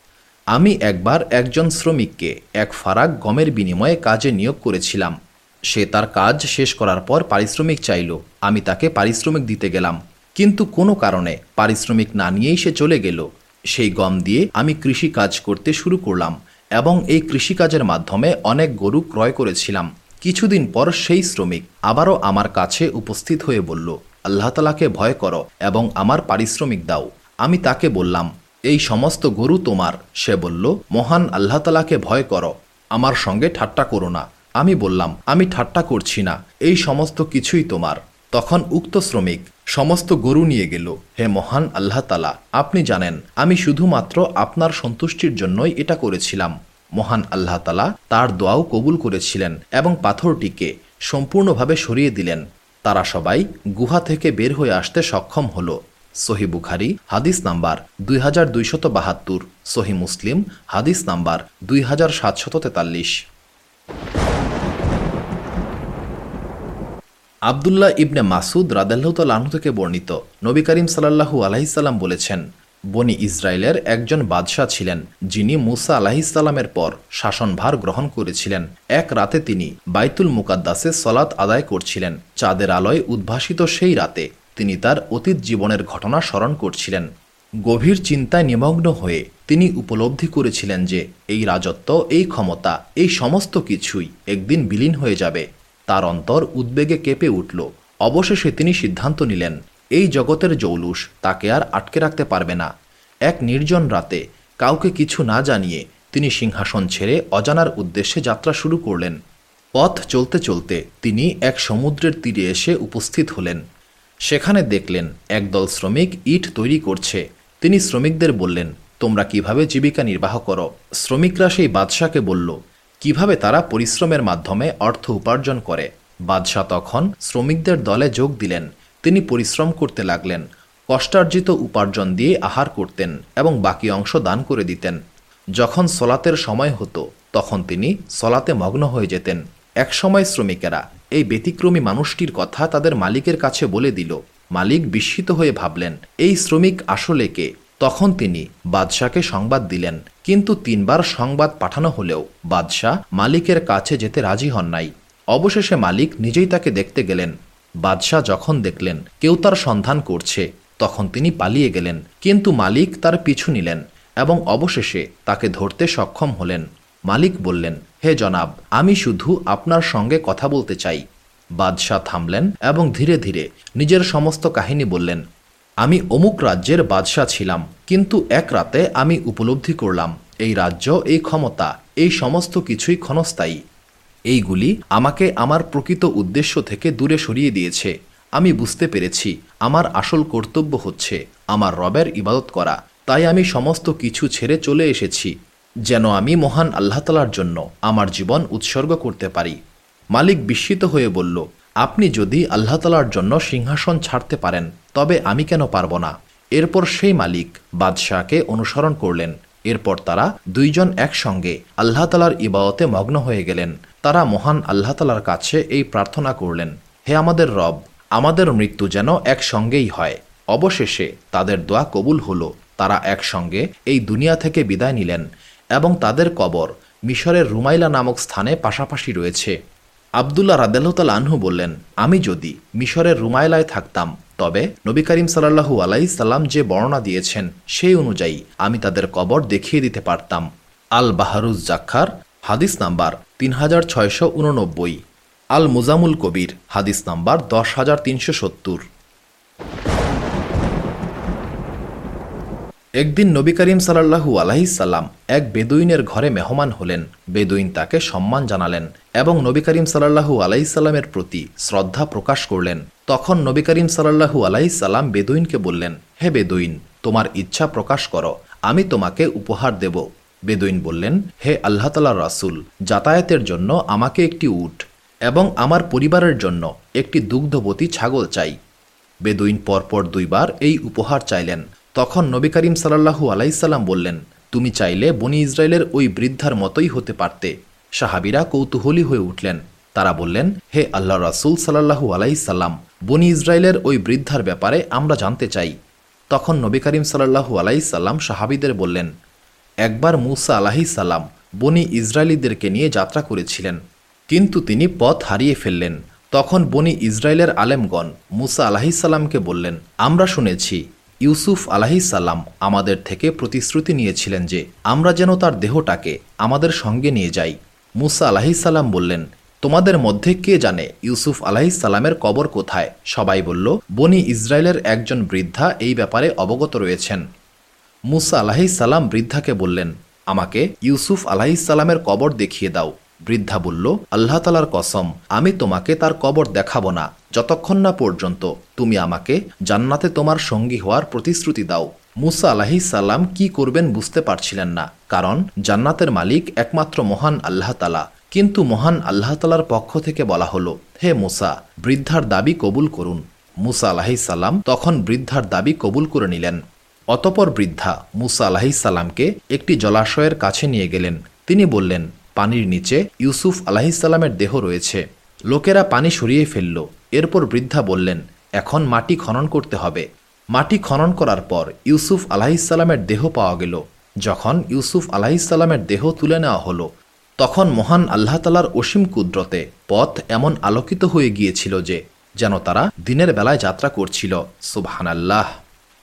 আমি একবার একজন শ্রমিককে এক ফারাক গমের বিনিময়ে কাজে নিয়োগ করেছিলাম। সে তার কাজ শেষ করার পর পারিশ্রমিক চাইল। আমি তাকে পারিশ্রমিক দিতে গেলাম। কিন্তু কোনো কারণে পারিশ্রমিক না নিয়েই সে চলে গেল। সেই গম দিয়ে আমি কৃষি কাজ করতে শুরু করলাম এবং এই কৃষিকাজের মাধ্যমে অনেক গরু ক্রয় করেছিলাম। কিছুদিন পর সেই শ্রমিক আবারও আমার কাছে উপস্থিত হয়ে বলল, আল্লাহ তালাকে ভয় করো এবং আমার পারিশ্রমিক দাও। আমি তাকে বললাম এই সমস্ত গরু তোমার। সে বলল, মহান আল্লাহ তালাকে ভয় করো, আমার সঙ্গে ঠাট্টা করো না। আমি বললাম, আমি ঠাট্টা করছি না, এই সমস্ত কিছুই তোমার। তখন উক্ত শ্রমিক সমস্ত গরু নিয়ে গেল, হে মহান আল্লাহ তালা, আপনি জানেন, আমি শুধুমাত্র আপনার সন্তুষ্টির জন্যই এটা করেছিলাম। মহান আল্লাহ তালা তার দোয়াও কবুল করেছিলেন এবং পাথরটিকে সম্পূর্ণভাবে সরিয়ে দিলেন। তারা সবাই গুহা থেকে বের হয়ে আসতে সক্ষম হলো। সহি বুখারি, হাদিস নাম্বার দুই হাজার দুইশত বাহাত্তর, সহি মুসলিম, হাদিস নাম্বার দুই হাজার সাতশত তেতাল্লিশ। আবদুল্লাহ ইবনে মাসুদ রাদাল্লাহতালাহু থেকে বর্ণিত নবী করিম সাল্লাহু আলাহিসাল্লাম বলেছেন, বনি ইসরায়েলের একজন বাদশাহ ছিলেন যিনি মুসা আলাহিসাল্লামের পর শাসনভার গ্রহণ করেছিলেন। এক রাতে তিনি বাইতুল মুকাদ্দাসে সলাৎ আদায় করছিলেন। চাঁদের আলোয় উদ্ভাসিত সেই রাতে তিনি তার অতীত জীবনের ঘটনা স্মরণ করছিলেন। গভীর চিন্তায় নিমগ্ন হয়ে তিনি উপলব্ধি করেছিলেন যে, এই রাজত্ব, এই ক্ষমতা, এই সমস্ত কিছুই একদিন বিলীন হয়ে যাবে। তার অন্তর উদ্বেগে কেঁপে উঠল। অবশেষে তিনি সিদ্ধান্ত নিলেন, এই জগতের জৌলুস তাকে আর আটকে রাখতে পারবে না। এক নির্জন রাতে কাউকে কিছু না জানিয়ে তিনি সিংহাসন ছেড়ে অজানার উদ্দেশ্যে যাত্রা শুরু করলেন। পথ চলতে চলতে তিনি এক সমুদ্রের তীরে এসে উপস্থিত হলেন। সেখানে দেখলেন একদল শ্রমিক ইট তৈরি করছে। তিনি শ্রমিকদের বললেন, তোমরা কীভাবে জীবিকা নির্বাহ করো? শ্রমিকরা সেই বাদশাকে বলল, কীভাবে তারা পরিশ্রমের মাধ্যমে অর্থ উপার্জন করে? বাদশাহ তখন শ্রমিকদের দলে যোগ দিলেন। তিনি পরিশ্রম করতে লাগলেন, কষ্টার্জিত উপার্জন দিয়ে আহার করতেন এবং বাকি অংশ দান করে দিতেন। যখন সলাতের সময় হতো, তখন তিনি সলাতে মগ্ন হয়ে যেতেন। একসময় শ্রমিকেরা এই ব্যতিক্রমী মানুষটির কথা তাদের মালিকের কাছে বলে দিল। মালিক বিস্মিত হয়ে ভাবলেন, এই শ্রমিক আসলে কে? তখন তিনি বাদশাকে সংবাদ দিলেন, কিন্তু তিনবার সংবাদ পাঠানো হলেও বাদশাহ মালিকের কাছে যেতে রাজি হন নাই। অবশেষে মালিক নিজেই তাকে দেখতে গেলেন। বাদশাহ যখন দেখলেন, কেউ তার সন্ধান করছে, তখন তিনি পালিয়ে গেলেন, কিন্তু মালিক তার পিছু নিলেন এবং অবশেষে তাকে ধরতে সক্ষম হলেন। মালিক বললেন, হে জনাব, আমি শুধু আপনার সঙ্গে কথা বলতে চাই। বাদশাহ থামলেন এবং ধীরে ধীরে নিজের সমস্ত কাহিনী বললেন, আমি অমুক রাজ্যের বাদশাহ ছিলাম, কিন্তু এক রাতে আমি উপলব্ধি করলাম, এই রাজ্য, এই ক্ষমতা, এই সমস্ত কিছুই ক্ষণস্থায়ী। এইগুলি আমাকে আমার প্রকৃত উদ্দেশ্য থেকে দূরে সরিয়ে দিয়েছে। আমি বুঝতে পেরেছি, আমার আসল কর্তব্য হচ্ছে আমার রবের ইবাদত করা। তাই আমি সমস্ত কিছু ছেড়ে চলে এসেছি। যেন আমি মহান আল্লাহতালার জন্য আমার জীবন উৎসর্গ করতে পারি। মালিক বিস্মিত হয়ে বলল, আপনি যদি আল্লাহতালার জন্য সিংহাসন ছাড়তে পারেন, তবে আমি কেন পারব না? এরপর সেই মালিক বাদশাহকে অনুসরণ করলেন। এরপর তারা দুইজন একসঙ্গে আল্লাহ তালার ইবাদতে মগ্ন হয়ে গেলেন। তারা মহান আল্লাহ তালার কাছে এই প্রার্থনা করলেন, হে আমাদের রব, আমাদের মৃত্যু যেন একসঙ্গেই হয়। অবশেষে তাদের দোয়া কবুল হলো। তারা একসঙ্গে এই দুনিয়া থেকে বিদায় নিলেন। এবং তাদের কবর মিশরের রুমাইলা নামক স্থানে পাশাপাশি রয়েছে। আবদুল্লাহ রাদেলতাল আনহু বললেন, আমি যদি মিশরের রুমাইলায় থাকতাম, তবে নবী করিম সাল্লাহু আলাই সাল্লাম যে বর্ণনা দিয়েছেন, সেই অনুযায়ী আমি তাদের কবর দেখিয়ে দিতে পারতাম। আল বাহারুজ জাক্ষার হাদিস নাম্বার তিন হাজার ছয়শো উননব্বই। আল মুজামুল কবির, হাদিস নাম্বার দশ হাজার তিনশো সত্তর। একদিন নবী করিম সাল্লাহু আলাহিসাল্লাম এক বেদুইনের ঘরে মেহমান হলেন। বেদুইন তাকে সম্মান জানালেন এবং নবী করিম সাল্লাহু আলাইসাল্লামের প্রতি শ্রদ্ধা প্রকাশ করলেন। তখন নবী করিম সাল্লাহু আলাইসাল্লাম বেদুইনকে বললেন, হে বেদুইন, তোমার ইচ্ছা প্রকাশ করো, আমি তোমাকে উপহার দেব। বেদুইন বললেন, হে আল্লাহ তালা রাসুল, যাতায়াতের জন্য আমাকে একটি উট এবং আমার পরিবারের জন্য একটি দুগ্ধবতী ছাগল চাই। বেদুইন পরপর দুইবার এই উপহার চাইলেন। তখন নবী করিম সাল্লাহু আলাইসাল্লাম বললেন, তুমি চাইলে বনি ইসরায়েলের ওই বৃদ্ধার মতোই হতে পারতে। সাহাবিরা কৌতূহলী হয়ে উঠলেন। তারা বললেন, হে আল্লাহ রাসুল সাল্লাহু আলাইসাল্লাম বনি ইসরায়েলের ওই বৃদ্ধার ব্যাপারে আমরা জানতে চাই। তখন নবী করিম সাল্লাহু আলাইসাল্লাম সাহাবিদের বললেন, একবার মুসা আলাহি সাল্লাম বনি ইসরায়েলিদেরকে নিয়ে যাত্রা করেছিলেন, কিন্তু তিনি পথ হারিয়ে ফেললেন। তখন বনি ইসরায়েলের আলেমগণ মুসা আলাহিসাল্লামকে বললেন, আমরা শুনেছি ইউসুফ আলাহিসাল্লাম আমাদের থেকে প্রতিশ্রুতি নিয়েছিলেন যে আমরা যেন তার দেহটাকে আমাদের সঙ্গে নিয়ে যাই। মুসা আলাহিসাল্লাম বললেন, তোমাদের মধ্যে কে জানে ইউসুফ আলাহিসাল্লামের কবর কোথায়? সবাই বলল, বনি ইসরায়েলের একজন বৃদ্ধা এই ব্যাপারে অবগত রয়েছেন। মুসা আলাহিসাল্লাম বৃদ্ধাকে বললেন, আমাকে ইউসুফ আলাহিসাল্লামের কবর দেখিয়ে দাও। বৃদ্ধা বলল, আল্লাহ তালার কসম, আমি তোমাকে তার কবর দেখাবো না। যতক্ষণ না পর্যন্ত তুমি আমাকে জান্নাতে তোমার সঙ্গী হওয়ার প্রতিশ্রুতি দাও। মুসা আলাহি সাল্লাম কি করবেন বুঝতে পারছিলেন না, কারণ জান্নাতের মালিক একমাত্র মহান আল্লাহ তালা কিন্তু মহান আল্লাহ তালার পক্ষ থেকে বলা হলো, হে মুসা, বৃদ্ধার দাবি কবুল করুন। মুসা আলাহিসাল্লাম তখন বৃদ্ধার দাবি কবুল করে নিলেন। অতপর বৃদ্ধা মুসা আলাহিসাল্লামকে একটি জলাশয়ের কাছে নিয়ে গেলেন। তিনি বললেন পানির নিচে ইউসুফ আলাহিসাল্লামের দেহ রয়েছে। লোকেরা পানি সরিয়ে ফেলল। এরপর বৃদ্ধা বললেন, এখন মাটি খনন করতে হবে। মাটি খনন করার পর ইউসুফ আলাহিসাল্লামের দেহ পাওয়া গেল। যখন ইউসুফ আলাহিসাল্লামের দেহ তুলে নেওয়া হলো, তখন মহান আল্লাহ তালার অসীম কুদরতে পথ এমন আলোকিত হয়ে গিয়েছিল যে, যেন তারা দিনের বেলায় যাত্রা করছিল। সুবহান আল্লাহ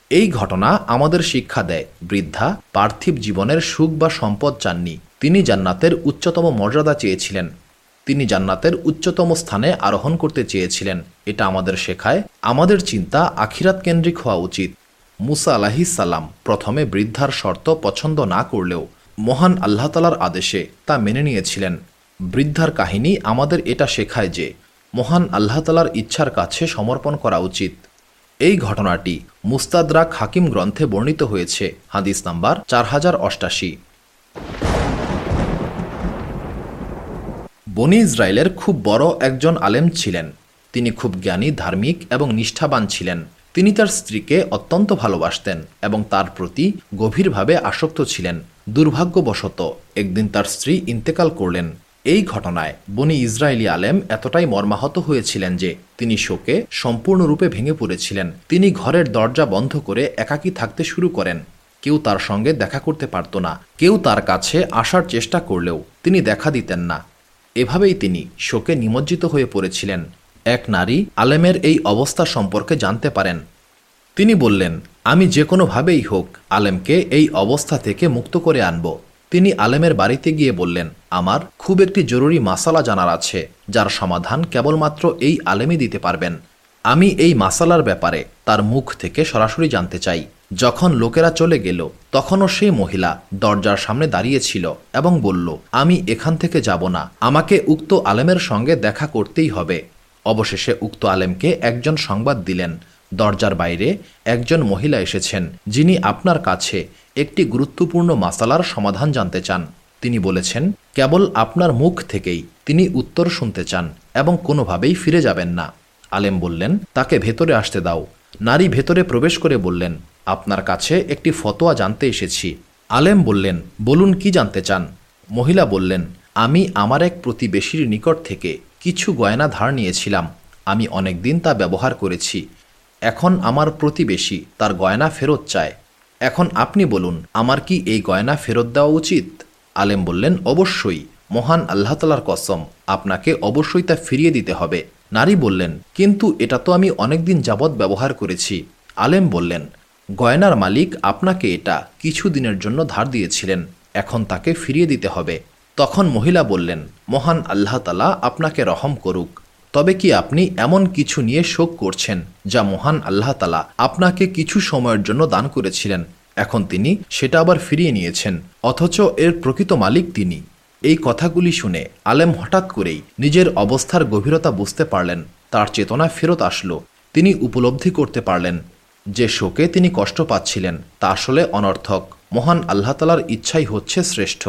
এই ঘটনা আমাদের শিক্ষা দেয় বৃদ্ধা পার্থিব জীবনের সুখ বা সম্পদ চাননি। তিনি জান্নাতের উচ্চতম মর্যাদা চেয়েছিলেন। তিনি জান্নাতের উচ্চতম স্থানে আরোহণ করতে চেয়েছিলেন। এটা আমাদের শেখায়, আমাদের চিন্তা আখিরাত কেন্দ্রিক হওয়া উচিত। মুসা আলাহিসাল্লাম প্রথমে বৃদ্ধার শর্ত পছন্দ না করলেও মহান আল্লাহ তালার আদেশে তা মেনে নিয়েছিলেন। বৃদ্ধার কাহিনী আমাদের এটা শেখায় যে মহান আল্লাহ তালার ইচ্ছার কাছে সমর্পণ করা উচিত। এই ঘটনাটি মুস্তাদরাক হাকিম গ্রন্থে বর্ণিত হয়েছে। হাদিস নাম্বার চার হাজার অষ্টাশি। বনি ইসরায়েলের খুব বড় একজন আলেম ছিলেন। তিনি খুব জ্ঞানী, ধার্মিক এবং নিষ্ঠাবান ছিলেন। তিনি তার স্ত্রীকে অত্যন্ত ভালোবাসতেন এবং তার প্রতি গভীরভাবে আসক্ত ছিলেন। দুর্ভাগ্যবশত একদিন তার স্ত্রী ইন্তেকাল করলেন। এই ঘটনায় বনি ইসরায়েলি আলেম এতটাই মর্মাহত হয়েছিলেন যে তিনি শোকে সম্পূর্ণরূপে ভেঙে পড়েছিলেন। তিনি ঘরের দরজা বন্ধ করে একাকী থাকতে শুরু করেন। কেউ তার সঙ্গে দেখা করতে পারত না। কেউ তার কাছে আসার চেষ্টা করলেও তিনি দেখা দিতেন না। এভাবেই তিনি শোকে নিমজ্জিত হয়ে পড়েছিলেন। এক নারী আলেমের এই অবস্থা সম্পর্কে জানতে পারেন। তিনি বললেন, আমি যে কোনোভাবেই হোক আলেমকে এই অবস্থা থেকে মুক্ত করে আনব। তিনি আলেমের বাড়িতে গিয়ে বললেন, আমার খুব একটি জরুরি মাসালা জানার আছে, যার সমাধান কেবলমাত্র এই আলেমই দিতে পারবেন। আমি এই মাসালার ব্যাপারে তার মুখ থেকে সরাসরি জানতে চাই। যখন লোকেরা চলে গেল, তখনও সেই মহিলা দরজার সামনে দাঁড়িয়েছিল এবং বলল, আমি এখান থেকে যাব না। আমাকে উক্ত আলেমের সঙ্গে দেখা করতেই হবে। অবশেষে উক্ত আলেমকে একজন সংবাদ দিলেন। দরজার বাইরে একজন মহিলা এসেছেন, যিনি আপনার কাছে একটি গুরুত্বপূর্ণ মাসালার সমাধান জানতে চান। তিনি বলেছেন, কেবল আপনার মুখ থেকেই তিনি উত্তর শুনতে চান এবং কোনোভাবেই ফিরে যাবেন না। আলেম বললেন, তাকে ভেতরে আসতে দাও। নারী ভেতরে প্রবেশ করে বললেন আপনার কাছে একটি ফতোয়া জানতে এসেছি। আলেম বললেন, বলুন কি জানতে চান? মহিলা বললেন, আমি আমার এক প্রতিবেশীর নিকট থেকে কিছু গয়না ধার নিয়েছিলাম। আমি অনেক দিন তা ব্যবহার করেছি। এখন আমার প্রতিবেশী তার গয়না ফেরত চায়। এখন আপনি বলুন, আমার কি এই গয়না ফেরত দেওয়া উচিত? আলেম বললেন, অবশ্যই। মহান আল্লাহ তালার কসম, আপনাকে অবশ্যই তা ফিরিয়ে দিতে হবে। নারী বললেন, কিন্তু এটা তো আমি অনেকদিন যাবৎ ব্যবহার করেছি। আলেম বললেন গয়নার মালিক আপনাকে এটা কিছু দিনের জন্য ধার দিয়েছিলেন, এখন তাকে ফিরিয়ে দিতে হবে। তখন মহিলা বললেন, মহান আল্লাহ তালা আপনাকে রহম করুক। তবে কি আপনি এমন কিছু নিয়ে শোক করছেন, যা মহান আল্লাহ তালা আপনাকে কিছু সময়ের জন্য দান করেছিলেন? এখন তিনি সেটা আবার ফিরিয়ে নিয়েছেন, অথচ এর প্রকৃত মালিক তিনি। এই কথাগুলি শুনে আলেম হঠাৎ করেই নিজের অবস্থার গভীরতা বুঝতে পারলেন। তার চেতনা ফেরত আসলো। তিনি উপলব্ধি করতে পারলেন যে শোকে তিনি কষ্ট পাচ্ছিলেন, তা আসলে অনর্থক। মহান আল্লাহ তালার ইচ্ছাই হচ্ছে শ্রেষ্ঠ।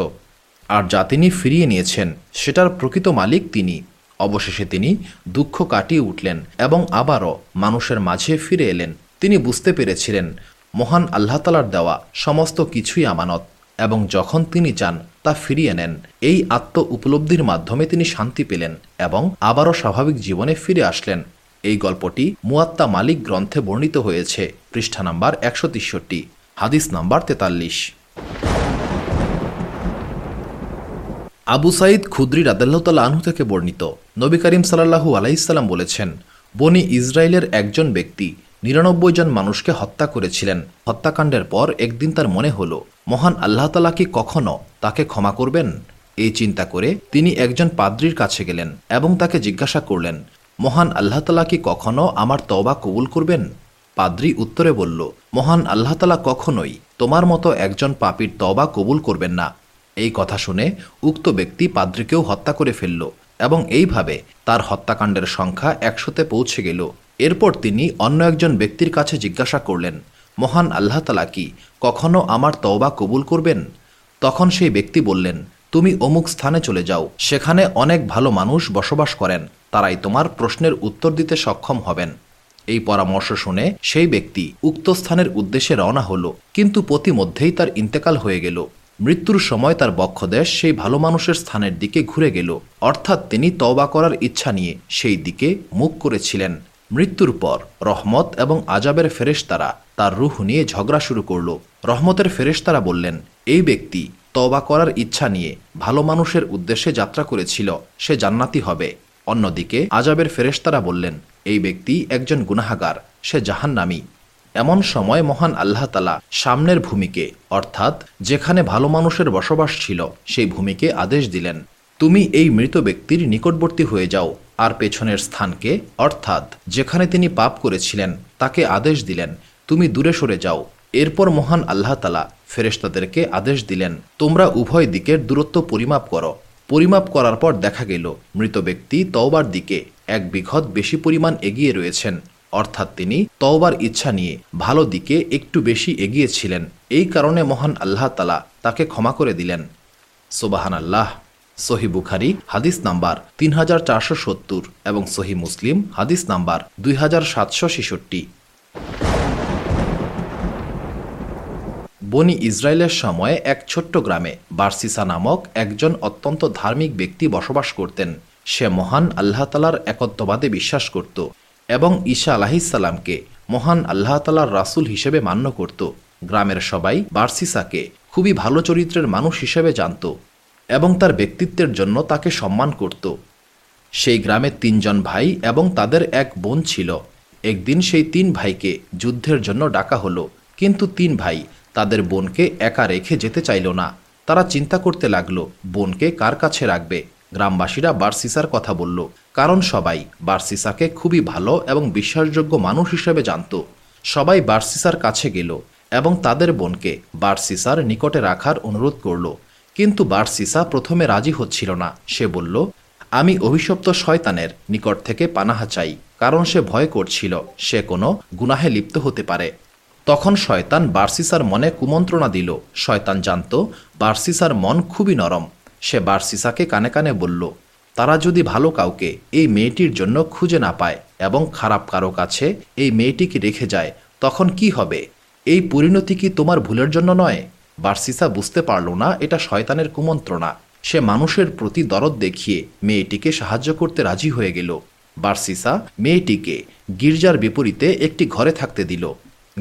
আর যা তিনি ফিরিয়ে নিয়েছেন, সেটার প্রকৃত মালিক তিনি। অবশেষে তিনি দুঃখ কাটিয়ে উঠলেন এবং আবারও মানুষের মাঝে ফিরে এলেন। তিনি বুঝতে পেরেছিলেন, মহান আল্লাহ তালার দেওয়া সমস্ত কিছুই আমানত এবং যখন তিনি চান, তা ফিরিয়ে নেন। এই আত্ম উপলব্ধির মাধ্যমে তিনি শান্তি পেলেন এবং আবারও স্বাভাবিক জীবনে ফিরে আসলেন। এই গল্পটি মুয়াত্তা মালিক গ্রন্থে বর্ণিত হয়েছে। পৃষ্ঠা নাম্বার একশো তেষট্টি হাদিস নাম্বার তেতাল্লিশ। আবু সাইদ খুদ্রি রাদাল্লাহ আনহু থেকে বর্ণিত। নবী করিম সাল্লাহু আলাইসাল্লাম বলেছেন, বনি ইসরায়েলের একজন ব্যক্তি নিরানব্বই জন মানুষকে হত্যা করেছিলেন। হত্যাকাণ্ডের পর একদিন তার মনে হলো, মহান আল্লাহ তালা কি কখনো তাকে ক্ষমা করবেন? এই চিন্তা করে তিনি একজন পাদ্রির কাছে গেলেন এবং তাকে জিজ্ঞাসা করলেন মহান আল্লাহ তালা কি কখনো আমার তবা কবুল করবেন? পাদ্রি উত্তরে বলল, মহান আল্লাহ তালা কখনোই তোমার মতো একজন পাপির তবা কবুল করবেন না। এই কথা শুনে উক্ত ব্যক্তি পাদ্রিকেও হত্যা করে ফেলল এবং এইভাবে তার হত্যাকাণ্ডের সংখ্যা একশোতে পৌঁছে গেল। এরপর তিনি অন্য একজন ব্যক্তির কাছে জিজ্ঞাসা করলেন, মহান আল্লাহ তালা কি কখনো আমার তওবা কবুল করবেন? তখন সেই ব্যক্তি বললেন, তুমি অমুক স্থানে চলে যাও, সেখানে অনেক ভালো মানুষ বসবাস করেন। তারাই তোমার প্রশ্নের উত্তর দিতে সক্ষম হবেন। এই পরামর্শ শুনে সেই ব্যক্তি উক্ত স্থানের উদ্দেশ্যে রওনা হলো, কিন্তু প্রতিমধ্যেই তার ইন্তেকাল হয়ে গেল। মৃত্যুর সময় তার বক্ষদেশ সেই ভালো মানুষের স্থানের দিকে ঘুরে গেল। অর্থাৎ তিনি তওবা করার ইচ্ছা নিয়ে সেই দিকে মুখ করেছিলেন। মৃত্যুর পর রহমত এবং আজাবের ফেরেশতারা তার রুহ নিয়ে ঝগড়া শুরু করল। রহমতের ফেরেশতারা বললেন, এই ব্যক্তি তওবা করার ইচ্ছা নিয়ে ভালো মানুষের উদ্দেশ্যে যাত্রা করেছিল, সে জান্নাতি হবে। অন্যদিকে আজাবের ফেরেশতারা বললেন, এই ব্যক্তি একজন গুনাহাগার, সে জাহান্নামী। এমন সময় মহান আল্লাহ তালা সামনের ভূমিকে, অর্থাৎ যেখানে ভালো মানুষের বসবাস ছিল, সেই ভূমিকে আদেশ দিলেন, তুমি এই মৃত ব্যক্তির নিকটবর্তী হয়ে যাও, আর পেছনের স্থানকে, অর্থাৎ যেখানে তিনি পাপ করেছিলেন, তাকে আদেশ দিলেন, তুমি দূরে সরে যাও। এরপর মহান আল্লাহ তালা ফেরেশতাদেরকে আদেশ দিলেন, তোমরা উভয় দিকের দূরত্ব পরিমাপ করো। পরিমাপ করার পর দেখা গেল, মৃত ব্যক্তি তওবার দিকে এক বিঘত বেশি পরিমাণ এগিয়ে রয়েছেন। অর্থাৎ তিনি তওবার ইচ্ছা নিয়ে ভালো দিকে একটু বেশি এগিয়েছিলেন। এই কারণে মহান আল্লাহ তালা তাকে ক্ষমা করে দিলেন। সোবাহান আল্লাহ সহি বুখারি, হাদিস নাম্বার তিন হাজার চারশো সত্তর এবং সহি মুসলিম, হাদিস নাম্বার দুই হাজার সাতশো ছেষট্টি। বনি ইসরায়েলের সময়ে এক ছোট্ট গ্রামে বার্সিসা নামক একজন অত্যন্ত ধার্মিক ব্যক্তি বসবাস করতেন। সে মহান আল্লাহ তালার একত্ববাদে বিশ্বাস করত এবং ঈশা আলাহিসাল্লামকে মহান আল্লাহ তালার রাসুল হিসেবে মান্য করত। গ্রামের সবাই বার্সিসাকে খুবই ভালো চরিত্রের মানুষ হিসেবে জানত এবং তার ব্যক্তিত্বের জন্য তাকে সম্মান করত। সেই গ্রামে তিনজন ভাই এবং তাদের এক বোন ছিল। একদিন সেই তিন ভাইকে যুদ্ধের জন্য ডাকা হলো, কিন্তু তিন ভাই তাদের বোনকে একা রেখে যেতে চাইল না। তারা চিন্তা করতে লাগল, বোনকে কার কাছে রাখবে? গ্রামবাসীরা বার্সিসার কথা বলল। কারণ সবাই বার্সিসাকে খুবই ভালো এবং বিশ্বাসযোগ্য মানুষ হিসেবে জানত। সবাই বার্সিসার কাছে গেল এবং তাদের বোনকে বার্সিসার নিকটে রাখার অনুরোধ করল। কিন্তু বার্সিসা প্রথমে রাজি হচ্ছিল না। সে বলল, আমি অভিশপ্ত শয়তানের নিকট থেকে পানাহা চাই, কারণ সে ভয় করছিল। সে কোনো গুনাহে লিপ্ত হতে পারে। তখন শয়তান বার্সিসার মনে কুমন্ত্রণা দিল। শয়তান জানত, বার্সিসার মন খুবই নরম। সে বার্সিসাকে কানে কানে বলল, তারা যদি ভালো কাউকে এই মেয়েটির জন্য খুঁজে না পায় এবং খারাপ কারও কাছে এই মেয়েটিকে রেখে যায়, তখন কি হবে? এই পরিণতি কি তোমার ভুলের জন্য নয়? বার্সিসা বুঝতে পারল না এটা শয়তানের কুমন্ত্রণা। সে মানুষের প্রতি দরদ দেখিয়ে মেয়েটিকে সাহায্য করতে রাজি হয়ে গেল। বার্সিসা মেয়েটিকে গির্জার বিপরীতে একটি ঘরে থাকতে দিল।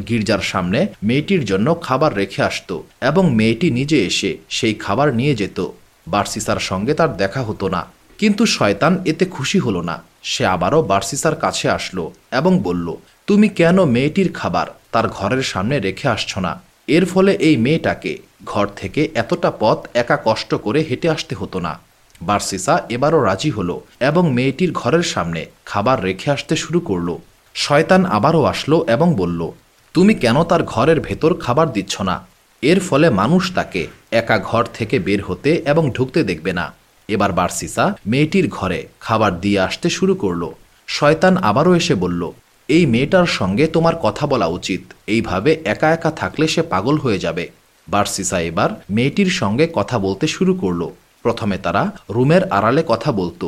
গির্জার সামনে মেয়েটির জন্য খাবার রেখে আসতো এবং মেয়েটি নিজে এসে সেই খাবার নিয়ে যেত। বার্সিসার সঙ্গে তার দেখা হতো না। কিন্তু শয়তান এতে খুশি হলো না। সে আবারও বার্সিসার কাছে আসলো এবং বলল, তুমি কেন মেয়েটির খাবার তার ঘরের সামনে রেখে আসছ না? এর ফলে এই মেয়েটাকে ঘর থেকে এতটা পথ একা কষ্ট করে হেঁটে আসতে হতো না। বার্সিসা এবারও রাজি হলো এবং মেয়েটির ঘরের সামনে খাবার রেখে আসতে শুরু করল। শয়তান আবারও আসলো এবং বলল তুমি কেন তার ঘরের ভেতর খাবার দিচ্ছ না? এর ফলে মানুষ তাকে একা ঘর থেকে বের হতে এবং ঢুকতে দেখবে না। এবার বার্সিসা মেয়েটির ঘরে খাবার দিয়ে আসতে শুরু করল। শয়তান আবারও এসে বলল, এই মেয়েটার সঙ্গে তোমার কথা বলা উচিত। এইভাবে একা একা থাকলে সে পাগল হয়ে যাবে। বার্সিসা এবার মেয়েটির সঙ্গে কথা বলতে শুরু করল। প্রথমে তারা রুমের আড়ালে কথা বলতো।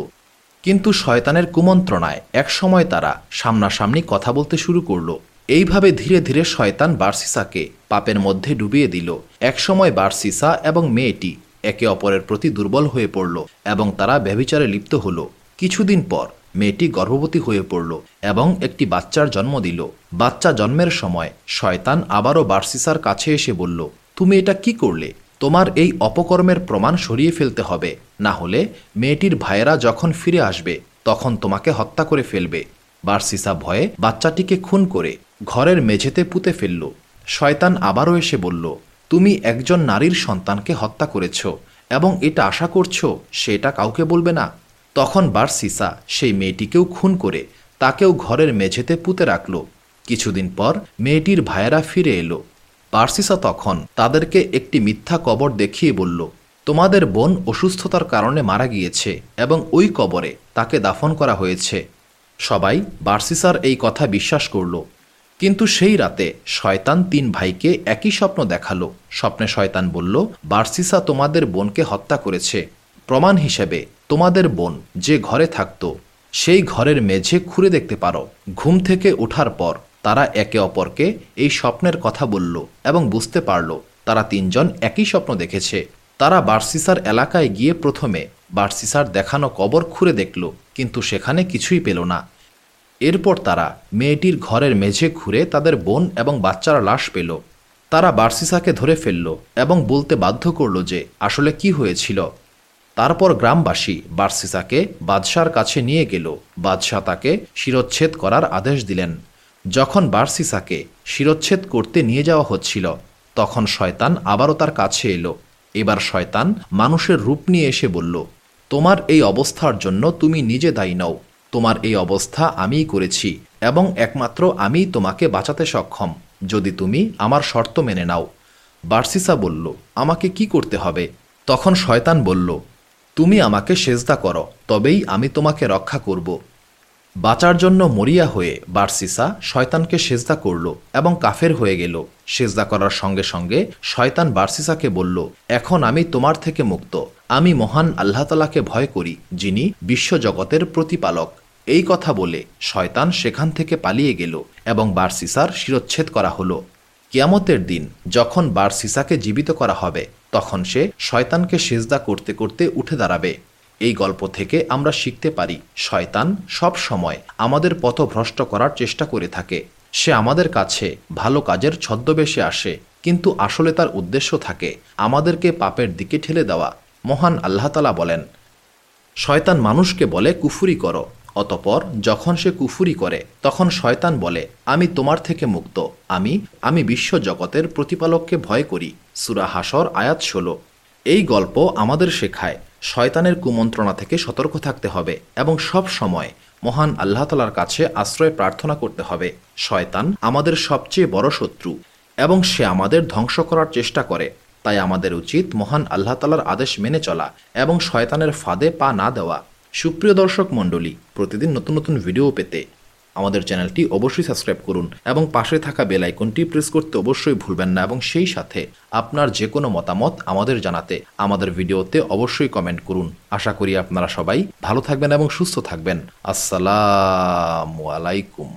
কিন্তু শয়তানের কুমন্ত্রণায় একসময় তারা সামনাসামনি কথা বলতে শুরু করল। এইভাবে ধীরে ধীরে শয়তান বার্সিসাকে পাপের মধ্যে ডুবিয়ে দিল। একসময় বার্সিসা এবং মেয়েটি একে অপরের প্রতি দুর্বল হয়ে পড়ল এবং তারা ব্যভিচারে লিপ্ত হল। কিছুদিন পর মেয়েটি গর্ভবতী হয়ে পড়ল এবং একটি বাচ্চার জন্ম দিল। বাচ্চা জন্মের সময় শয়তান আবারও বার্সিসার কাছে এসে বলল, তুমি এটা কি করলে? তোমার এই অপকর্মের প্রমাণ সরিয়ে ফেলতে হবে। না হলে মেয়েটির ভাইয়েরা যখন ফিরে আসবে, তখন তোমাকে হত্যা করে ফেলবে। বার্সিসা ভয়ে বাচ্চাটিকে খুন করে ঘরের মেঝেতে পুঁতে ফেলল। শয়তান আবারও এসে বলল, তুমি একজন নারীর সন্তানকে হত্যা করেছ এবং এটা আশা করছ সেটা কাউকে বলবে না? তখন বার্সিসা সেই মেয়েটিকেও খুন করে তাকেও ঘরের মেঝেতে পুঁতে রাখল। কিছুদিন পর মেয়েটির ভাইয়েরা ফিরে এলো। বার্সিসা তখন তাদেরকে একটি মিথ্যা কবর দেখিয়ে বলল, তোমাদের বোন অসুস্থতার কারণে মারা গিয়েছে এবং ওই কবরে তাকে দাফন করা হয়েছে। সবাই বার্সিসার এই কথা বিশ্বাস করল। কিন্তু সেই রাতে শয়তান তিন ভাইকে একই স্বপ্ন দেখাল। স্বপ্নে শয়তান বলল, বার্সিসা তোমাদের বোনকে হত্যা করেছে। প্রমাণ হিসেবে তোমাদের বোন যে ঘরে থাকত, সেই ঘরের মেঝে খুঁড়ে দেখতে পারো। ঘুম থেকে ওঠার পর তারা একে অপরকে এই স্বপ্নের কথা বলল এবং বুঝতে পারল, তারা তিনজন একই স্বপ্ন দেখেছে। তারা বার্সিসার এলাকায় গিয়ে প্রথমে বার্সিসার দেখানো কবর খুঁড়ে দেখল, কিন্তু সেখানে কিছুই পেল না। এরপর তারা মেয়েটির ঘরের মেঝে ঘুরে তাদের বোন এবং বাচ্চারা লাশ পেল। তারা বার্সিসাকে ধরে ফেলল এবং বলতে বাধ্য করল যে, আসলে কি হয়েছিল? তারপর গ্রামবাসী বার্সিসাকে বাদশার কাছে নিয়ে গেল। বাদশাহ তাকে শিরচ্ছেদ করার আদেশ দিলেন। যখন বার্সিসাকে শিরচ্ছেদ করতে নিয়ে যাওয়া হচ্ছিল, তখন শয়তান আবারও তার কাছে এলো। এবার শয়তান মানুষের রূপ নিয়ে এসে বলল, তোমার এই অবস্থার জন্য তুমি নিজে দায়ী নও। তোমার এই অবস্থা আমিই করেছি এবং একমাত্র আমিই তোমাকে বাঁচাতে সক্ষম। যদি তুমি আমার শর্ত মেনে নাও। বার্সিসা বলল, আমাকে কি করতে হবে? তখন শয়তান বলল, তুমি আমাকে সেজদা করো, তবেই আমি তোমাকে রক্ষা করব। বাঁচার জন্য মরিয়া হয়ে বার্সিসা শয়তানকে সেজদা করল এবং কাফের হয়ে গেল। সেজদা করার সঙ্গে সঙ্গে শয়তান বার্সিসাকে বলল, এখন আমি তোমার থেকে মুক্ত। আমি মহান আল্লাহতালাকে ভয় করি, যিনি বিশ্বজগতের প্রতিপালক। এই কথা বলে শয়তান সেখান থেকে পালিয়ে গেল এবং বার্সিসার শিরচ্ছেদ করা হলো। কিয়ামতের দিন যখন বার্সিসাকে জীবিত করা হবে, তখন সে শয়তানকে সেজদা করতে করতে উঠে দাঁড়াবে। এই গল্প থেকে আমরা শিখতে পারি, শয়তান সব সময় আমাদের পথভ্রষ্ট করার চেষ্টা করে থাকে। সে আমাদের কাছে ভালো কাজের ছদ্মবেশে আসে, কিন্তু আসলে তার উদ্দেশ্য থাকে আমাদেরকে পাপের দিকে ঠেলে দেওয়া। মহান আল্লাহতালা বলেন, শয়তান মানুষকে বলে, কুফুরি করো। অতপর যখন সে কুফুরি করে, তখন শয়তান বলে, আমি তোমার থেকে মুক্ত। আমি আমি বিশ্ব জগতের প্রতিপালককে ভয় করি। সুরা হাসর আয়াত ষোলো। এই গল্প আমাদের শেখায় শয়তানের কুমন্ত্রণা থেকে সতর্ক থাকতে হবে এবং সব সময় মহান আল্লাহ তালার কাছে আশ্রয় প্রার্থনা করতে হবে। শয়তান আমাদের সবচেয়ে বড় শত্রু এবং সে আমাদের ধ্বংস করার চেষ্টা করে। তাই আমাদের উচিত মহান আল্লাহ তালার আদেশ মেনে চলা এবং শয়তানের ফাঁদে পা না দেওয়া। সুপ্রিয় দর্শক মণ্ডলী, প্রতিদিন নতুন নতুন ভিডিও পেতে আমাদের চ্যানেলটি অবশ্যই সাবস্ক্রাইব করুন এবং পাশে থাকা বেল আইকনটি প্রেস করতে অবশ্যই ভুলবেন না এবং সেই সাথে আপনার যে কোনো মতামত আমাদের জানাতে আমাদের ভিডিওতে অবশ্যই কমেন্ট করুন। আশা করি আপনারা সবাই ভালো থাকবেন এবং সুস্থ থাকবেন। আসসালামু আলাইকুম।